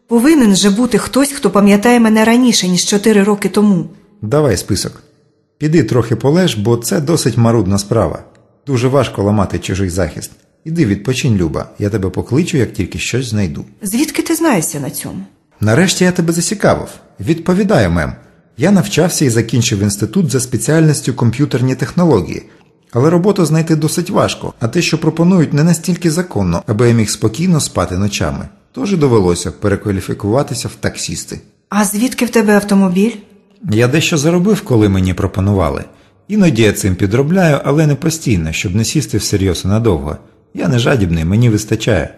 Повинен же бути хтось, хто пам'ятає мене раніше, ніж чотири роки тому. Давай список. Піди трохи полеж, бо це досить марудна справа. Дуже важко ламати чужий захист. Іди відпочинь, Люба, я тебе покличу, як тільки щось знайду. Звідки ти знаєшся на цьому? Нарешті я тебе зацікавив. Відповідаю, мем. Я навчався і закінчив інститут за спеціальністю комп'ютерні технології, але роботу знайти досить важко, а те, що пропонують, не настільки законно, аби я міг спокійно спати ночами. Тож і довелося перекваліфікуватися в таксісти. А звідки в тебе автомобіль? Я дещо заробив, коли мені пропонували. Іноді я цим підробляю, але не постійно, щоб не сісти всерйоз і надовго. Я не жадібний, мені вистачає.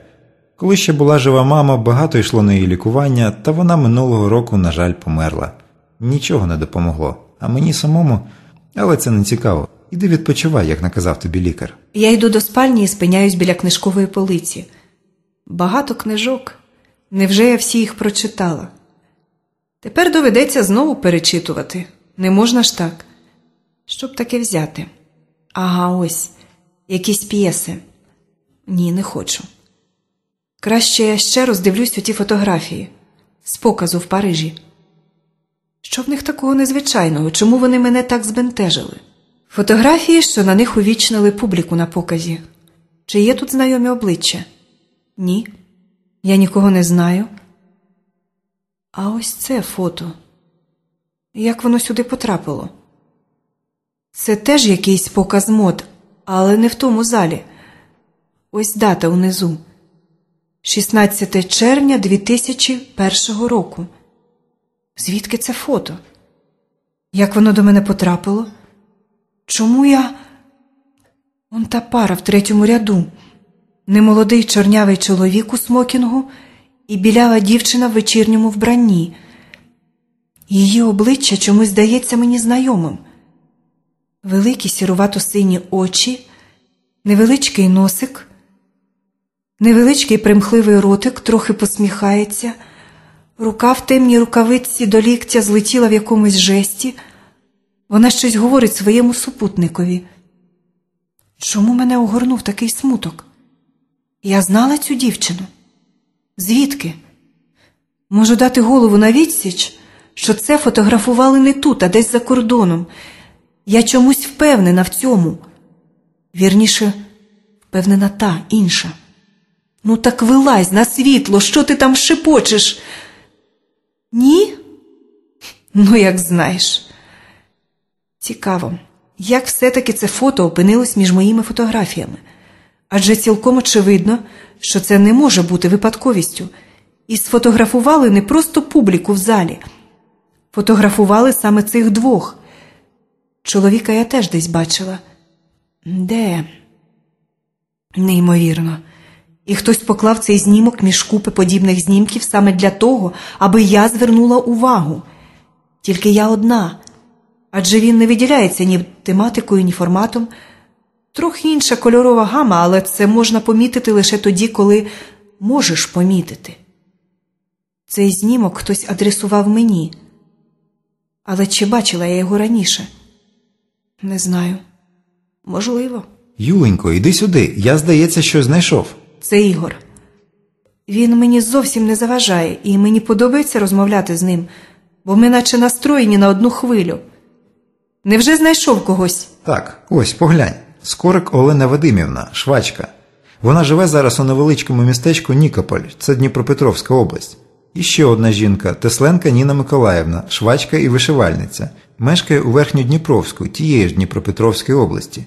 Коли ще була жива мама, багато йшло на її лікування, та вона минулого року, на жаль, померла. Нічого не допомогло. А мені самому, але це не цікаво. Іди відпочивай, як наказав тобі лікар. Я йду до спальні і спиняюсь біля книжкової полиці. Багато книжок. Невже я всі їх прочитала? Тепер доведеться знову перечитувати. Не можна ж так. Щоб таке взяти? Ага, ось, якісь п'єси. Ні, не хочу. Краще я ще роздивлюсь оті фотографії з показу в Парижі. Що в них такого незвичайного? Чому вони мене так збентежили? Фотографії, що на них увічнили публіку на показі. Чи є тут знайомі обличчя? Ні. Я нікого не знаю. А ось це фото. Як воно сюди потрапило? Це теж якийсь показ мод, але не в тому залі. Ось дата унизу. 16 червня 2001 року. Звідки це фото? Як воно до мене потрапило? Чому я. Он та пара в третьому ряду. Немолодий чорнявий чоловік у смокінгу і білява дівчина в вечірньому вбранні. Її обличчя чомусь здається мені знайомим. Великі сірувато сині очі, невеличкий носик, невеличкий примхливий ротик трохи посміхається, рука в темній рукавиці до ліктя злетіла в якомусь жесті. Вона щось говорить своєму супутникові. Чому мене огорнув такий смуток? Я знала цю дівчину. Звідки? Можу дати голову на відсіч, що це фотографували не тут, а десь за кордоном. Я чомусь впевнена в цьому. Вірніше, впевнена та інша. Ну, так вилазь на світло, що ти там шепочеш? Ні? Ну, як знаєш. Цікаво, як все-таки це фото опинилось між моїми фотографіями. Адже цілком очевидно, що це не може бути випадковістю. І сфотографували не просто публіку в залі, фотографували саме цих двох. Чоловіка я теж десь бачила. Де? Неймовірно. І хтось поклав цей знімок між купи подібних знімків саме для того, аби я звернула увагу. Тільки я одна, адже він не виділяється ні тематикою, ні форматом. Трохи інша кольорова гама, але це можна помітити лише тоді, коли можеш помітити. Цей знімок хтось адресував мені. Але чи бачила я його раніше? Не знаю. Можливо. Юленько, іди сюди. Я, здається, щось знайшов. Це Ігор. Він мені зовсім не заважає, і мені подобається розмовляти з ним, бо ми наче настроєні на одну хвилю. Невже знайшов когось? Так, ось поглянь. Скорик Олена Вадимівна, швачка. Вона живе зараз у невеличкому містечку Нікополь, це Дніпропетровська область. І ще одна жінка Тесленка Ніна Миколаївна, швачка і вишивальниця, мешкає у Верхньодніпровську, тієї ж Дніпропетровської області.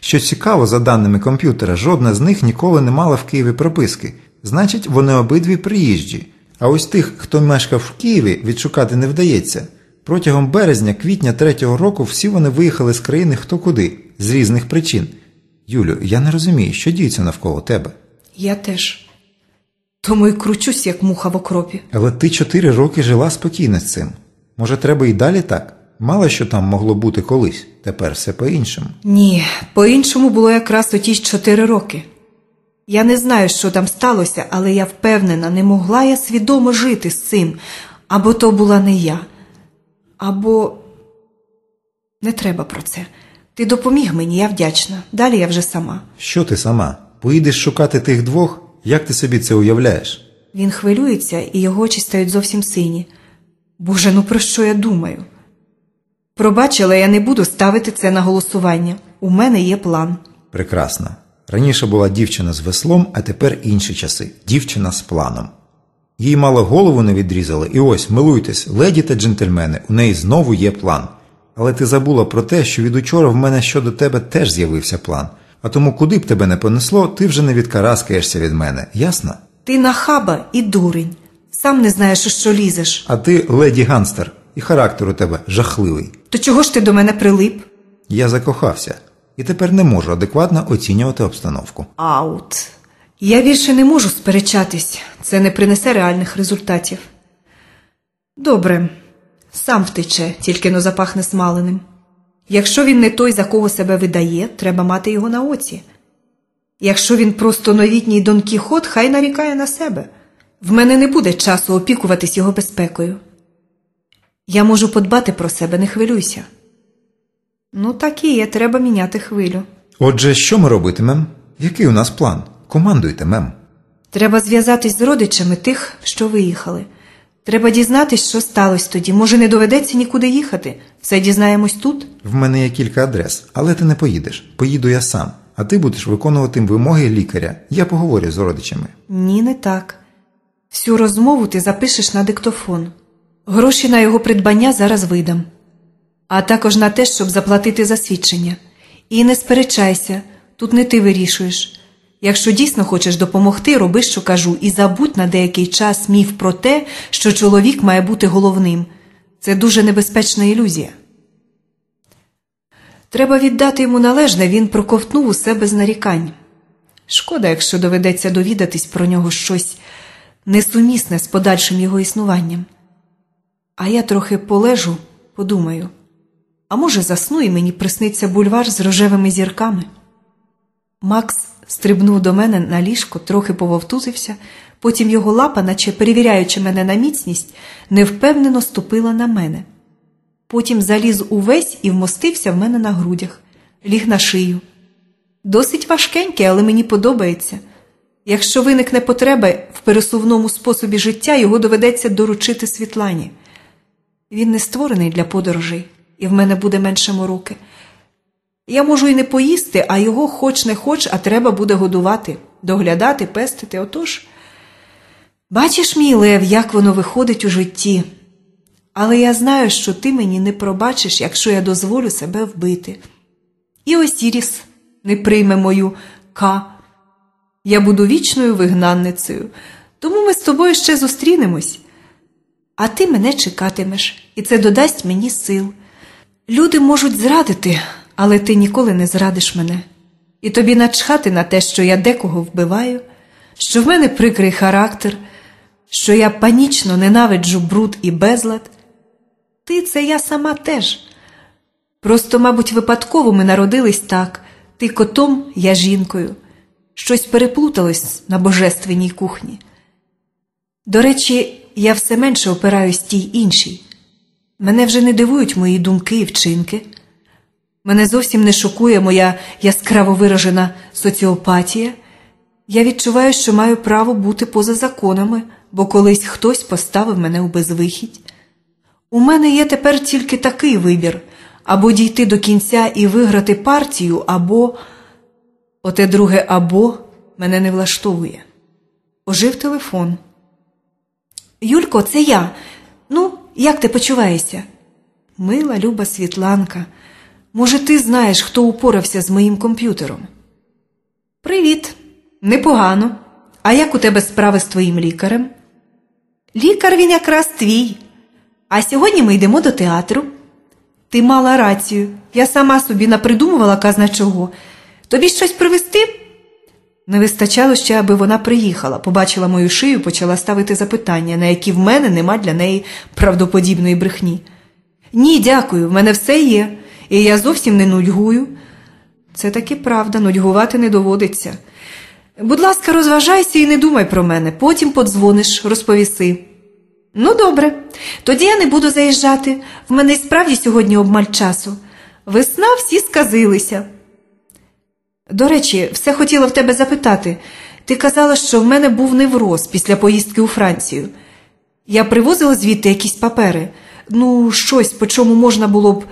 Що цікаво, за даними комп'ютера, жодна з них ніколи не мала в Києві прописки, значить, вони обидві приїжджі, А ось тих, хто мешкав в Києві, відшукати не вдається. Протягом березня, квітня третього року всі вони виїхали з країни хто куди, з різних причин. Юлю, я не розумію, що діється навколо тебе. Я теж. Тому й кручусь, як муха в окропі. Але ти чотири роки жила спокійно з цим. Може, треба і далі так? Мало що там могло бути колись, тепер все по-іншому. Ні, по-іншому було якраз у ті чотири роки. Я не знаю, що там сталося, але я впевнена, не могла я свідомо жити з цим. Або то була не я, або не треба про це. Ти допоміг мені, я вдячна. Далі я вже сама. Що ти сама? Поїдеш шукати тих двох? Як ти собі це уявляєш? Він хвилюється, і його очі стають зовсім сині. Боже, ну про що я думаю? Пробачила, я не буду ставити це на голосування. У мене є план. Прекрасно. Раніше була дівчина з веслом, а тепер інші часи. Дівчина з планом. Їй мало голову не відрізали, і ось, милуйтесь, леді та джентльмени, у неї знову є план. Але ти забула про те, що від учора в мене щодо тебе теж з'явився план. А тому, куди б тебе не понесло, ти вже не відкараскаєшся від мене, ясно? Ти нахаба і дурень. Сам не знаєш, у що лізеш. А ти леді ганстер, і характер у тебе жахливий. То чого ж ти до мене прилип? Я закохався, і тепер не можу адекватно оцінювати обстановку. Аут. Я більше не можу сперечатись. Це не принесе реальних результатів. Добре, сам втече, тільки но запахне смаленим. Якщо він не той, за кого себе видає, треба мати його на оці. Якщо він просто новітній Дон Кіхот, хай нарікає на себе. В мене не буде часу опікуватись його безпекою. Я можу подбати про себе, не хвилюйся. Ну, так і є, треба міняти хвилю. Отже, що ми робитимем? Який у нас план? Командуйте, мем. Треба зв'язатись з родичами тих, що виїхали. Треба дізнатись, що сталося тоді. Може, не доведеться нікуди їхати. Все дізнаємось тут. В мене є кілька адрес, але ти не поїдеш. Поїду я сам, а ти будеш виконувати вимоги лікаря. Я поговорю з родичами. Ні, не так. Всю розмову ти запишеш на диктофон. Гроші на його придбання зараз видам, а також на те, щоб заплатити за свідчення. І не сперечайся, тут не ти вирішуєш. Якщо дійсно хочеш допомогти, роби, що кажу, і забудь на деякий час міф про те, що чоловік має бути головним. Це дуже небезпечна ілюзія. Треба віддати йому належне, він проковтнув усе без нарікань. Шкода, якщо доведеться довідатись про нього щось несумісне з подальшим його існуванням. А я трохи полежу, подумаю, а може, засну і мені присниться бульвар з рожевими зірками. Макс стрибнув до мене на ліжко, трохи пововтузився, потім його лапа, наче перевіряючи мене на міцність, невпевнено ступила на мене. Потім заліз увесь і вмостився в мене на грудях, ліг на шию. Досить важкенький, але мені подобається. Якщо виникне потреба в пересувному способі життя, його доведеться доручити Світлані. Він не створений для подорожей, і в мене буде менше мороки. Я можу і не поїсти, а його хоч не хоч, а треба буде годувати, доглядати, пестити. Отож, бачиш, мій Лев, як воно виходить у житті. Але я знаю, що ти мені не пробачиш, якщо я дозволю себе вбити. І Осіріс не прийме мою К. Я буду вічною вигнанницею, тому ми з тобою ще зустрінемось. А ти мене чекатимеш, і це додасть мені сил. Люди можуть зрадити, але ти ніколи не зрадиш мене. І тобі начхати на те, що я декого вбиваю, що в мене прикрий характер, що я панічно ненавиджу бруд і безлад. Ти це я сама теж. Просто, мабуть, випадково ми народились так, ти котом, я жінкою. Щось переплуталось на божественній кухні. До речі, я все менше опираюсь тій іншій. Мене вже не дивують мої думки і вчинки. Мене зовсім не шокує моя яскраво виражена соціопатія. Я відчуваю, що маю право бути поза законами, бо колись хтось поставив мене у безвихідь. У мене є тепер тільки такий вибір або дійти до кінця і виграти партію, або оте друге або мене не влаштовує. Ожив телефон. Юлько, це я. Ну, як ти почуваєшся? Мила люба Світланка. Може, ти знаєш, хто упорався з моїм комп'ютером? Привіт. Непогано. А як у тебе справи з твоїм лікарем? Лікар він якраз твій. А сьогодні ми йдемо до театру. Ти мала рацію. Я сама собі напридумувала казна чого. Тобі щось привезти? Не вистачало ще, аби вона приїхала, побачила мою шию, почала ставити запитання, на які в мене нема для неї правдоподібної брехні. Ні, дякую, в мене все є, і я зовсім не нудьгую. Це таки правда, нудьгувати не доводиться. Будь ласка, розважайся і не думай про мене, потім подзвониш, розповіси. Ну, добре, тоді я не буду заїжджати. В мене й справді сьогодні обмаль часу. Весна всі сказилися. До речі, все хотіла в тебе запитати. Ти казала, що в мене був невроз після поїздки у Францію. Я привозила звідти якісь папери. Ну, щось, по чому можна було б.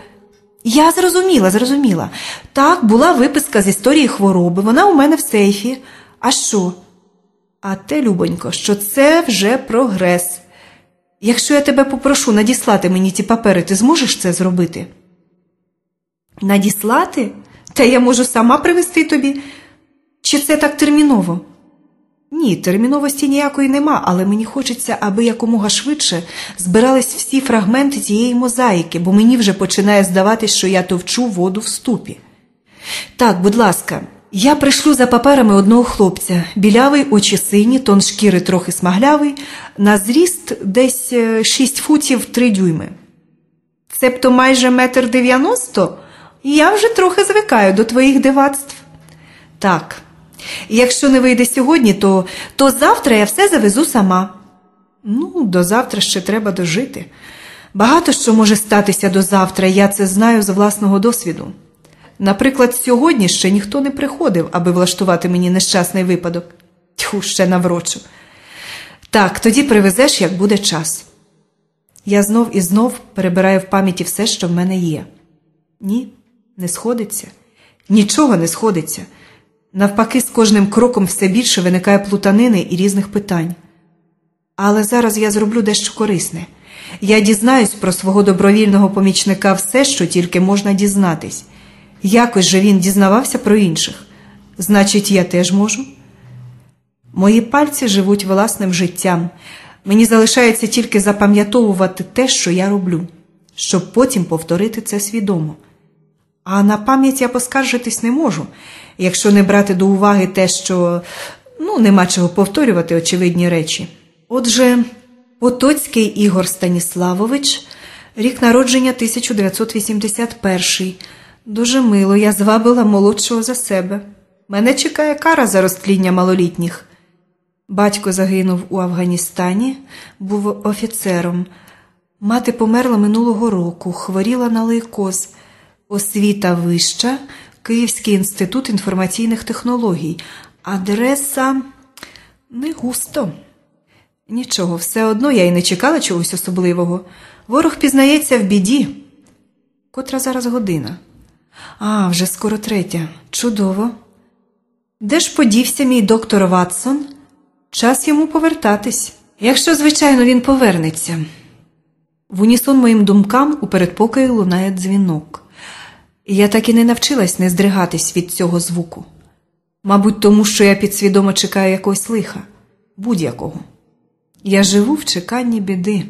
Я зрозуміла, зрозуміла. Так, була виписка з історії хвороби, вона у мене в сейфі. А що? А те, Любонько, що це вже прогрес. Якщо я тебе попрошу надіслати мені ті папери, ти зможеш це зробити? Надіслати? Та я можу сама привезти тобі. Чи це так терміново? Ні, терміновості ніякої нема, але мені хочеться, аби якомога швидше збирались всі фрагменти цієї мозаїки, бо мені вже починає здаватись, що я товчу воду в ступі. Так, будь ласка, я пришлю за паперами одного хлопця. Білявий, очі сині, тон шкіри трохи смаглявий, на зріст десь е, 6 футів 3 дюйми. Цебто майже метр дев'яносто? Я вже трохи звикаю до твоїх дивацтв. Так, якщо не вийде сьогодні, то, то завтра я все завезу сама. Ну, до завтра ще треба дожити. Багато що може статися до завтра, я це знаю з власного досвіду. Наприклад, сьогодні ще ніхто не приходив, аби влаштувати мені нещасний випадок. Тьху, ще наврочу. Так, тоді привезеш, як буде час. Я знов і знов перебираю в пам'яті все, що в мене є. Ні, не сходиться. Нічого не сходиться. Навпаки, з кожним кроком все більше виникає плутанини і різних питань. Але зараз я зроблю дещо корисне. Я дізнаюсь про свого добровільного помічника все, що тільки можна дізнатись. Якось же він дізнавався про інших. Значить, я теж можу. Мої пальці живуть власним життям. Мені залишається тільки запам'ятовувати те, що я роблю, щоб потім повторити це свідомо. А на пам'ять я поскаржитись не можу, якщо не брати до уваги те, що ну, нема чого повторювати очевидні речі. Отже, Потоцький Ігор Станіславович, рік народження 1981. Дуже мило, я звабила молодшого за себе. Мене чекає кара за розтління малолітніх. Батько загинув у Афганістані, був офіцером. Мати померла минулого року, хворіла на лейкоз. Освіта вища, Київський інститут інформаційних технологій. Адреса не густо. Нічого, все одно я й не чекала чогось особливого. Ворог пізнається в біді. Котра зараз година? А, вже скоро третя. Чудово. Де ж подівся мій доктор Ватсон? Час йому повертатись. Якщо, звичайно, він повернеться. В унісон моїм думкам у передпокої лунає дзвінок. Я так і не навчилась не здригатись від цього звуку. Мабуть, тому що я підсвідомо чекаю якогось лиха, будь-якого. Я живу в чеканні біди,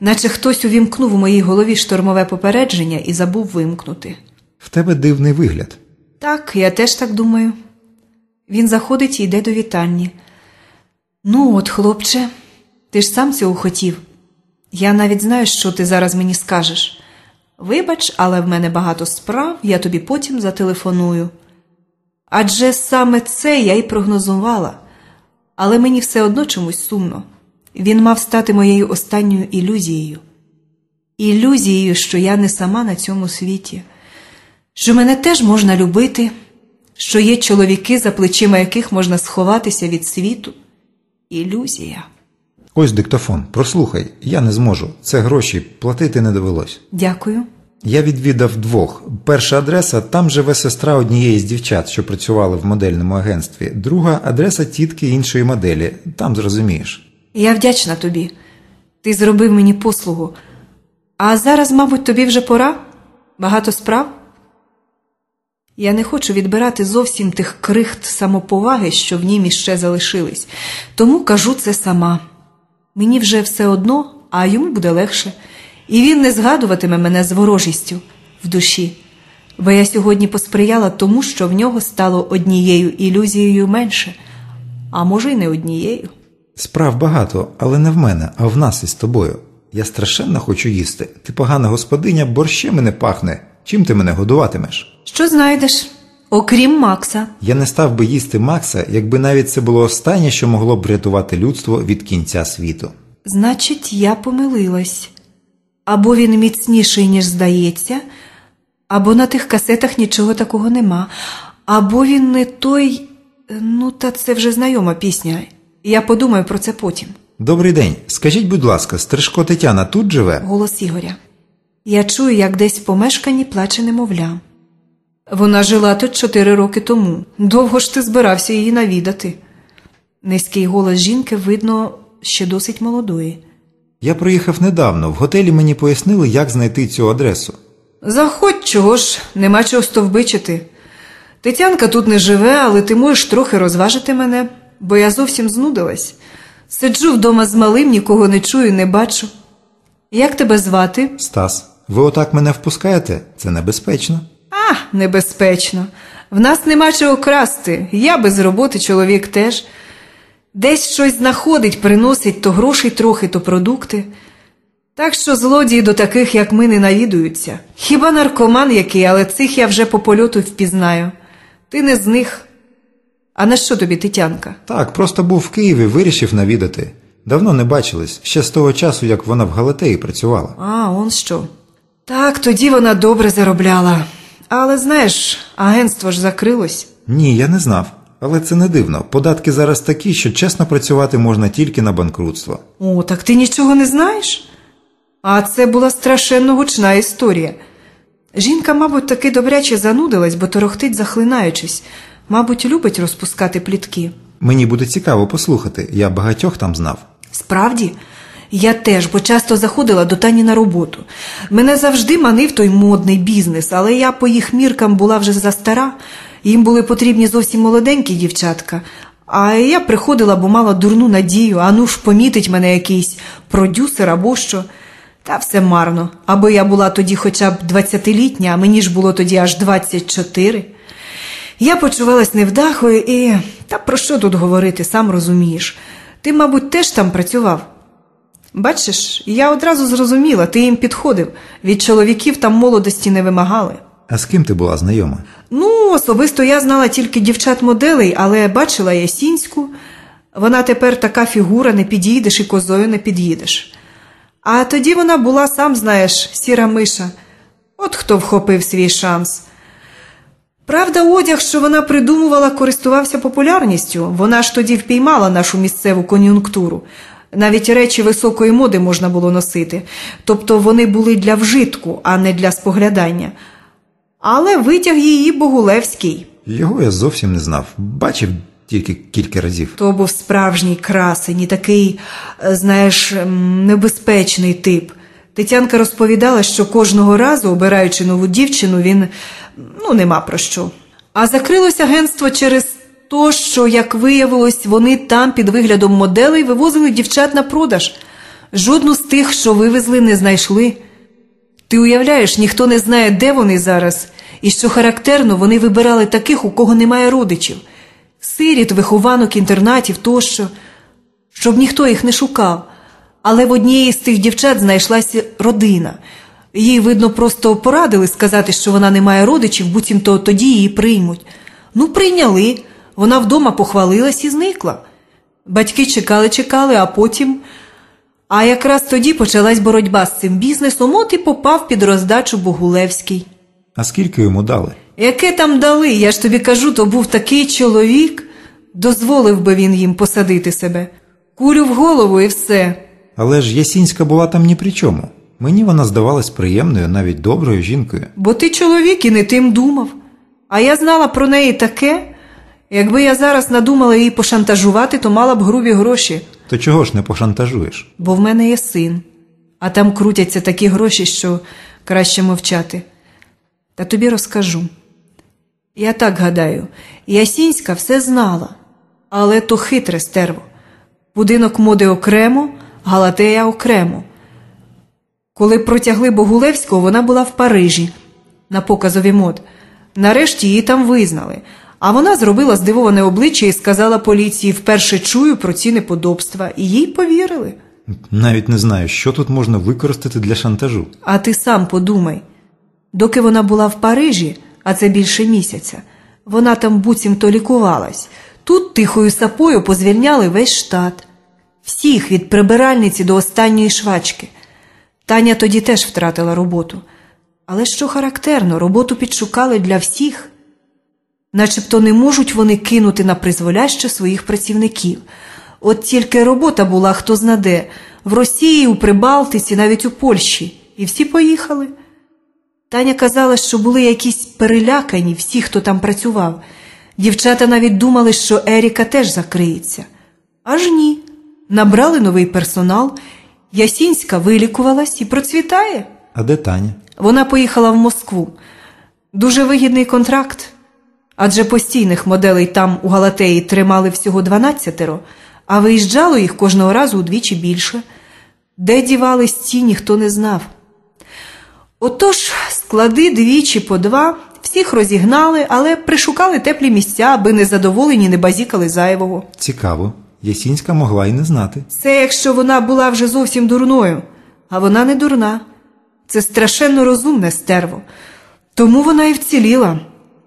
наче хтось увімкнув у моїй голові штормове попередження і забув вимкнути. В тебе дивний вигляд. Так, я теж так думаю. Він заходить і йде до вітальні. Ну, от, хлопче, ти ж сам цього хотів. Я навіть знаю, що ти зараз мені скажеш. Вибач, але в мене багато справ, я тобі потім зателефоную. Адже саме це я й прогнозувала, але мені все одно чомусь сумно. Він мав стати моєю останньою ілюзією. Ілюзією, що я не сама на цьому світі, що мене теж можна любити, що є чоловіки, за плечима яких можна сховатися від світу. Ілюзія. Ось диктофон. Прослухай, я не зможу. Це гроші, платити не довелось. Дякую. Я відвідав двох. Перша адреса там живе сестра однієї з дівчат, що працювали в модельному агентстві. Друга адреса тітки іншої моделі. Там зрозумієш. Я вдячна тобі. Ти зробив мені послугу. А зараз, мабуть, тобі вже пора? Багато справ? Я не хочу відбирати зовсім тих крихт самоповаги, що в нім іще залишились, тому кажу це сама. Мені вже все одно, а йому буде легше. І він не згадуватиме мене з ворожістю в душі. Бо я сьогодні посприяла тому, що в нього стало однією ілюзією менше, а може й не однією. Справ багато, але не в мене, а в нас із тобою. Я страшенно хочу їсти. Ти погана господиня, борщем мене пахне. Чим ти мене годуватимеш? Що знайдеш? Окрім Макса. Я не став би їсти Макса, якби навіть це було останнє, що могло б врятувати людство від кінця світу. Значить, я помилилась. Або він міцніший, ніж здається, або на тих касетах нічого такого нема, або він не той. Ну, та це вже знайома пісня. Я подумаю про це потім. Добрий день. Скажіть, будь ласка, Стрижко Тетяна тут живе? Голос Ігоря. Я чую, як десь в помешканні плаче немовля. Вона жила тут чотири роки тому. Довго ж ти збирався її навідати. Низький голос жінки, видно, ще досить молодої. Я приїхав недавно. В готелі мені пояснили, як знайти цю адресу. Заходь, чого ж, нема чого стовбичити. Тетянка тут не живе, але ти можеш трохи розважити мене, бо я зовсім знудилась. Сиджу вдома з малим, нікого не чую, не бачу. Як тебе звати? Стас, ви отак мене впускаєте? Це небезпечно. Небезпечно. В нас нема чого красти. Я без роботи, чоловік теж. Десь щось знаходить, приносить то грошей трохи, то продукти. Так що злодії до таких, як ми, не навідуються. Хіба наркоман який, але цих я вже по польоту впізнаю. Ти не з них. А на що тобі, Тетянка? Так, просто був в Києві, вирішив навідати. Давно не бачились, ще з того часу, як вона в Галатеї працювала. А, он що. Так, тоді вона добре заробляла. Але знаєш, агентство ж закрилось. Ні, я не знав. Але це не дивно. Податки зараз такі, що чесно працювати можна тільки на банкрутство. О, так ти нічого не знаєш? А це була страшенно гучна історія. Жінка, мабуть, таки добряче занудилась, бо торохтить, захлинаючись. Мабуть, любить розпускати плітки. Мені буде цікаво послухати, я багатьох там знав. Справді, я теж, бо часто заходила до Тані на роботу. Мене завжди манив той модний бізнес, але я по їх міркам була вже застара. Їм були потрібні зовсім молоденькі дівчатка. А я приходила, бо мала дурну надію, а ну ж помітить мене якийсь продюсер або що. Та все марно. Аби я була тоді хоча б 20-літня, а мені ж було тоді аж 24. Я почувалась невдахою і. Та про що тут говорити, сам розумієш. Ти, мабуть, теж там працював. Бачиш, я одразу зрозуміла, ти їм підходив. Від чоловіків там молодості не вимагали. А з ким ти була знайома? Ну, особисто я знала тільки дівчат-моделей, але бачила Ясінську. Вона тепер така фігура, не підійдеш і козою не під'їдеш. А тоді вона була, сам знаєш, сіра миша. От хто вхопив свій шанс. Правда, одяг, що вона придумувала, користувався популярністю. Вона ж тоді впіймала нашу місцеву кон'юнктуру. Навіть речі високої моди можна було носити, тобто вони були для вжитку, а не для споглядання. Але витяг її Богулевський. Його я зовсім не знав. Бачив тільки кілька разів. То був справжній красень і такий, е, знаєш, небезпечний тип. Тетянка розповідала, що кожного разу, обираючи нову дівчину, він ну нема про що. А закрилось агентство через то, що, як виявилось, вони там під виглядом моделей вивозили дівчат на продаж. Жодну з тих, що вивезли, не знайшли. Ти уявляєш, ніхто не знає, де вони зараз, і що характерно, вони вибирали таких, у кого немає родичів, сиріт, вихованок, інтернатів тощо, щоб ніхто їх не шукав. Але в однієї з тих дівчат знайшлася родина. Їй, видно, просто порадили сказати, що вона не має родичів, буцімто тоді її приймуть. Ну, прийняли. Вона вдома похвалилась і зникла. Батьки чекали, чекали, а потім. А якраз тоді почалась боротьба з цим бізнесом, от і попав під роздачу Богулевський. А скільки йому дали? Яке там дали? Я ж тобі кажу, то був такий чоловік, дозволив би він їм посадити себе. Кулю в голову і все. Але ж Ясінська була там ні при чому. Мені вона здавалась приємною, навіть доброю жінкою. Бо ти чоловік і не тим думав. А я знала про неї таке. Якби я зараз надумала її пошантажувати, то мала б грубі гроші, То чого ж не пошантажуєш? бо в мене є син, а там крутяться такі гроші, що краще мовчати. Та тобі розкажу. Я так гадаю, Ясінська все знала, але то хитре стерво. Будинок моди окремо, Галатея окремо. Коли протягли Богулевського, вона була в Парижі на показові мод. Нарешті її там визнали. А вона зробила здивоване обличчя і сказала поліції вперше чую про ці неподобства, і їй повірили. Навіть не знаю, що тут можна використати для шантажу. А ти сам подумай. Доки вона була в Парижі, а це більше місяця, вона там буцімто лікувалась. Тут тихою сапою позвільняли весь штат. Всіх від прибиральниці до останньої швачки. Таня тоді теж втратила роботу. Але що характерно, роботу підшукали для всіх. Начебто не можуть вони кинути на призволяще своїх працівників. От тільки робота була хто знаде в Росії, у Прибалтиці, навіть у Польщі, і всі поїхали. Таня казала, що були якісь перелякані всі, хто там працював. Дівчата навіть думали, що Еріка теж закриється. Аж ні. Набрали новий персонал, Ясінська вилікувалась і процвітає. А де Таня? Вона поїхала в Москву. Дуже вигідний контракт. Адже постійних моделей там у Галатеї тримали всього 12, а виїжджало їх кожного разу удвічі більше. Де дівались ті, ніхто не знав. Отож, склади двічі по два, всіх розігнали, але пришукали теплі місця, аби незадоволені не базікали зайвого. Цікаво. Ясінська могла й не знати. Це якщо вона була вже зовсім дурною, а вона не дурна. Це страшенно розумне стерво. Тому вона і вціліла.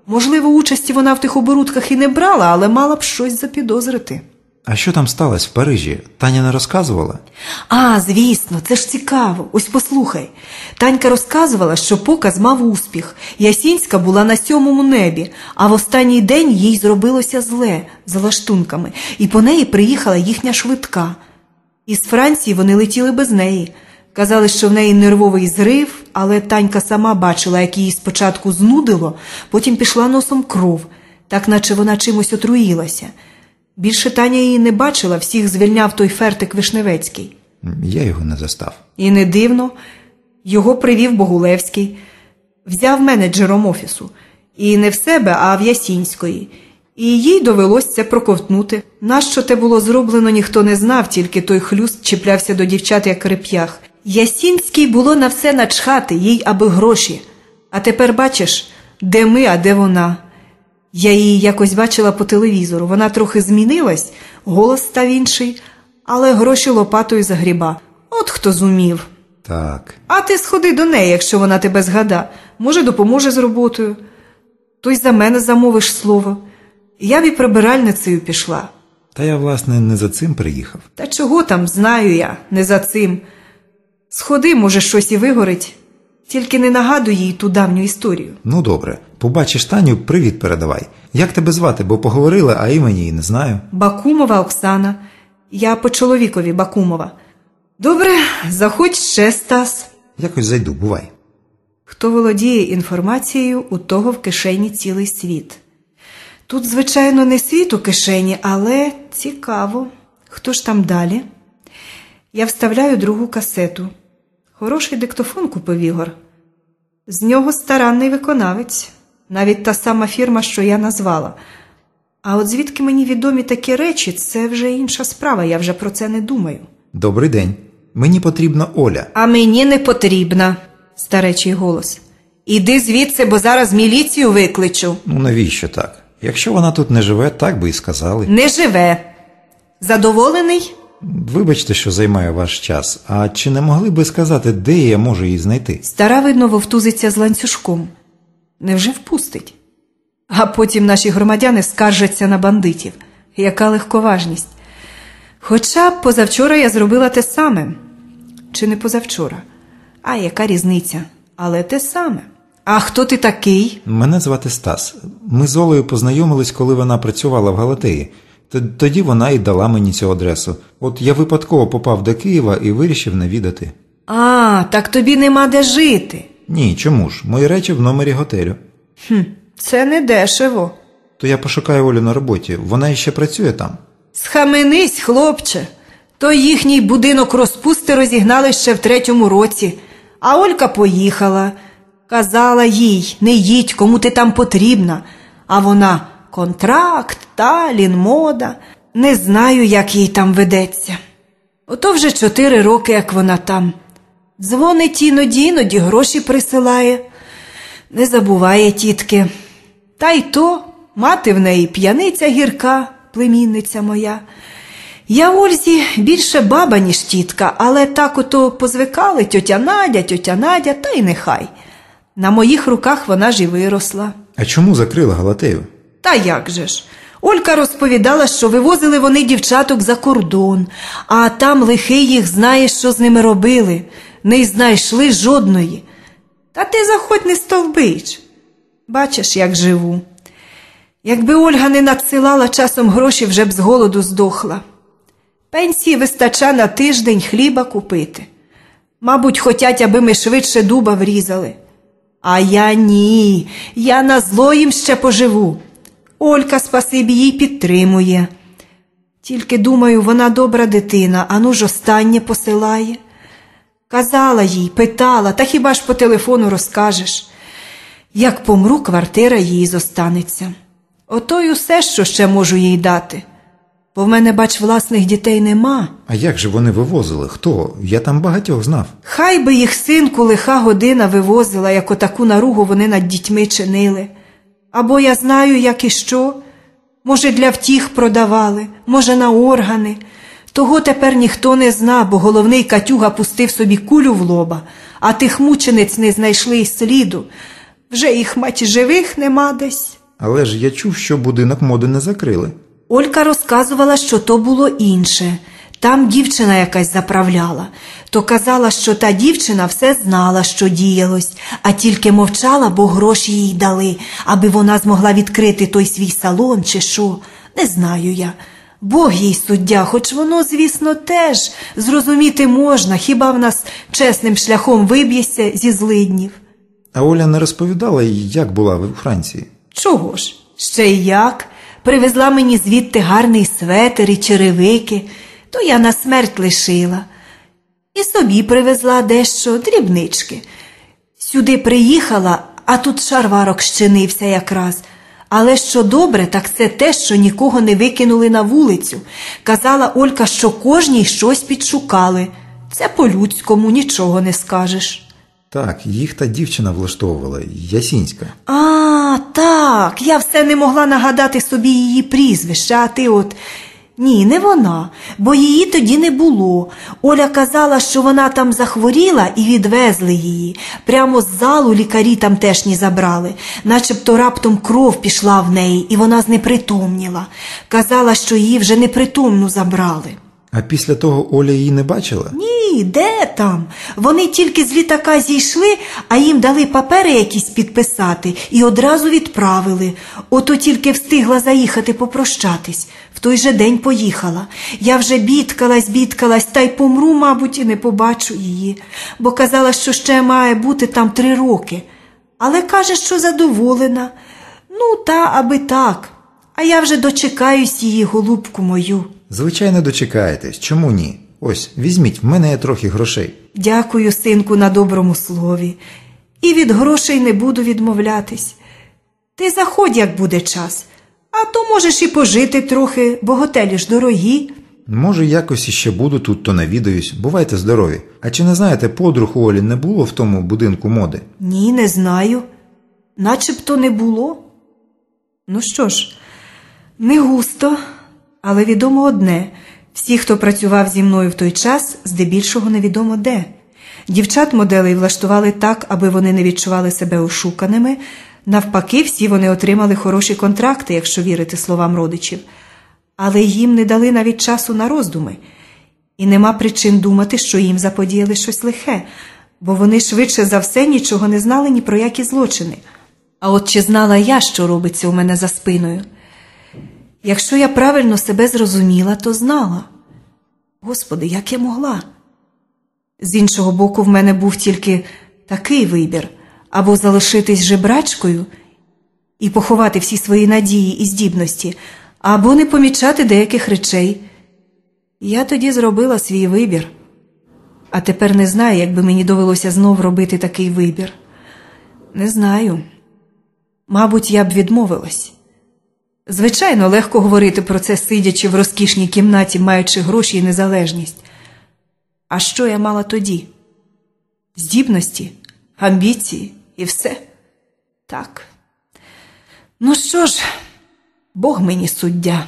Можливо, участі вона в тих оборудках і не брала, але мала б щось запідозрити. А що там сталося в Парижі? Таня не розказувала? А, звісно, це ж цікаво. Ось послухай. Танька розказувала, що показ мав успіх. Ясінська була на сьомому небі, а в останній день їй зробилося зле за лаштунками, і по неї приїхала їхня швидка. Із Франції вони летіли без неї. Казали, що в неї нервовий зрив, але Танька сама бачила, як її спочатку знудило, потім пішла носом кров, так наче вона чимось отруїлася. Більше Таня її не бачила, всіх звільняв той фертик Вишневецький. Я його не застав. І не дивно, його привів Богулевський, взяв менеджером офісу. І не в себе, а в Ясінської. І їй довелось це проковтнути. Нащо те було зроблено, ніхто не знав, тільки той хлюст чіплявся до дівчат, як реп'ях. Ясінській було на все начхати, їй аби гроші. А тепер бачиш, де ми, а де вона. Я її якось бачила по телевізору. Вона трохи змінилась, голос став інший, але гроші лопатою загріба. От хто зумів. Так. А ти сходи до неї, якщо вона тебе згада. Може, допоможе з роботою. То й за мене замовиш слово. Я б і прибиральницею пішла. Та я, власне, не за цим приїхав. Та чого там, знаю я, не за цим. Сходи, може, щось і вигорить. Тільки не нагадуй їй ту давню історію. Ну добре, побачиш Таню, привіт передавай. Як тебе звати, бо поговорили, а імені її не знаю. Бакумова Оксана. Я по чоловікові Бакумова. Добре, заходь ще, Стас. Якось зайду, бувай. Хто володіє інформацією, у того в кишені цілий світ. Тут, звичайно, не світ у кишені, але цікаво. Хто ж там далі? Я вставляю другу касету. Хороший диктофон купив Ігор. З нього старанний виконавець, навіть та сама фірма, що я назвала. А от звідки мені відомі такі речі, це вже інша справа, я вже про це не думаю. Добрий день. Мені потрібна Оля. А мені не потрібна, старечий голос. Іди звідси, бо зараз міліцію викличу. Ну навіщо так? Якщо вона тут не живе, так би і сказали. Не живе. Задоволений? Вибачте, що займаю ваш час. А чи не могли би сказати, де я можу її знайти? Стара, видно, вовтузиться з ланцюжком. Невже впустить? А потім наші громадяни скаржаться на бандитів. Яка легковажність. Хоча позавчора я зробила те саме. Чи не позавчора? А яка різниця? Але те саме. А хто ти такий? Мене звати Стас. Ми з Олею познайомились, коли вона працювала в Галатеї. Тоді вона і дала мені цю адресу. От я випадково попав до Києва і вирішив навідати. А, так тобі нема де жити. Ні, чому ж? Мої речі в номері готелю. Хм, це не дешево. То я пошукаю Олю на роботі. Вона іще працює там. Схаменись, хлопче. Той їхній будинок розпусти розігнали ще в третьому році, а Олька поїхала. Казала їй, не їдь, кому ти там потрібна. А вона контракт, талін, мода. Не знаю, як їй там ведеться. Ото вже чотири роки, як вона там. Дзвонить іноді, іноді гроші присилає. Не забуває тітки. Та й то мати в неї п'яниця гірка, племінниця моя. Я Ользі більше баба, ніж тітка, але так ото позвикали тьотя Надя, тьотя Надя, та й нехай. На моїх руках вона ж і виросла. А чому закрила Галатею? Та як же ж? Олька розповідала, що вивозили вони дівчаток за кордон, а там лихий їх знає, що з ними робили, не знайшли жодної. Та ти заходь не стовбич. Бачиш, як живу. Якби Ольга не надсилала часом гроші, вже б з голоду здохла. Пенсії вистача на тиждень хліба купити. Мабуть, хотять, аби ми швидше дуба врізали. А я ні, я на зло їм ще поживу. Олька, спасибі, їй підтримує. Тільки думаю, вона добра дитина, а ну ж останнє посилає. Казала їй, питала, та хіба ж по телефону розкажеш. Як помру, квартира їй зостанеться. Ото й усе, що ще можу їй дати. Бо в мене, бач, власних дітей нема. А як же вони вивозили? Хто? Я там багатьох знав. Хай би їх синку лиха година вивозила, як отаку наругу вони над дітьми чинили. Або я знаю, як і що. Може, для втіх продавали, може, на органи. Того тепер ніхто не зна, бо головний Катюга пустив собі кулю в лоба, а тих мучениць не знайшли й сліду. Вже їх мать живих нема десь. Але ж я чув, що будинок моди не закрили. Олька розказувала, що то було інше. Там дівчина якась заправляла, то казала, що та дівчина все знала, що діялось, а тільки мовчала, бо гроші їй дали, аби вона змогла відкрити той свій салон чи що. Не знаю я. Бог їй суддя, хоч воно, звісно, теж зрозуміти можна, хіба в нас чесним шляхом виб'єся зі злиднів. А Оля не розповідала, як була у Франції. Чого ж? Ще й як? Привезла мені звідти гарний светер і черевики, то я на смерть лишила. І собі привезла дещо дрібнички. Сюди приїхала, а тут шарварок щинився якраз. Але що добре, так це те, що нікого не викинули на вулицю. Казала Олька, що кожній щось підшукали. Це по-людському нічого не скажеш. Так, їх та дівчина влаштовувала, Ясінська. А, так, я все не могла нагадати собі її прізвище, а ти от. Ні, не вона, бо її тоді не було. Оля казала, що вона там захворіла і відвезли її. Прямо з залу лікарі там теж не забрали, начебто раптом кров пішла в неї, і вона знепритомніла. Казала, що її вже непритомну забрали. А після того Оля її не бачила? Ні, де там? Вони тільки з літака зійшли, а їм дали папери якісь підписати і одразу відправили. Ото тільки встигла заїхати попрощатись. В той же день поїхала. Я вже бідкалась, бідкалась, та й помру, мабуть, і не побачу її, бо казала, що ще має бути там три роки. Але каже, що задоволена. Ну, та аби так. А я вже дочекаюсь її, голубку мою. Звичайно, дочекаєтесь. Чому ні? Ось, візьміть, в мене є трохи грошей. Дякую, синку, на доброму слові. І від грошей не буду відмовлятись. Ти заходь, як буде час, а то можеш і пожити трохи, бо готелі ж дорогі. Може, якось іще буду тут, то навідаюсь. Бувайте здорові. А чи не знаєте, подруг у Олі не було в тому будинку моди? Ні, не знаю. Начебто не було. Ну що ж, не густо, але відомо одне всі, хто працював зі мною в той час, здебільшого невідомо де. Дівчат моделей влаштували так, аби вони не відчували себе ошуканими. Навпаки, всі вони отримали хороші контракти, якщо вірити словам родичів, але їм не дали навіть часу на роздуми. І нема причин думати, що їм заподіяли щось лихе, бо вони швидше за все нічого не знали ні про які злочини. А от чи знала я, що робиться у мене за спиною? Якщо я правильно себе зрозуміла, то знала. Господи, як я могла? З іншого боку, в мене був тільки такий вибір або залишитись жебрачкою і поховати всі свої надії і здібності, або не помічати деяких речей. Я тоді зробила свій вибір, а тепер не знаю, як би мені довелося знов робити такий вибір. Не знаю. Мабуть, я б відмовилась. Звичайно, легко говорити про це, сидячи в розкішній кімнаті, маючи гроші і незалежність. А що я мала тоді? Здібності, амбіції і все. Так. Ну що ж, Бог мені суддя.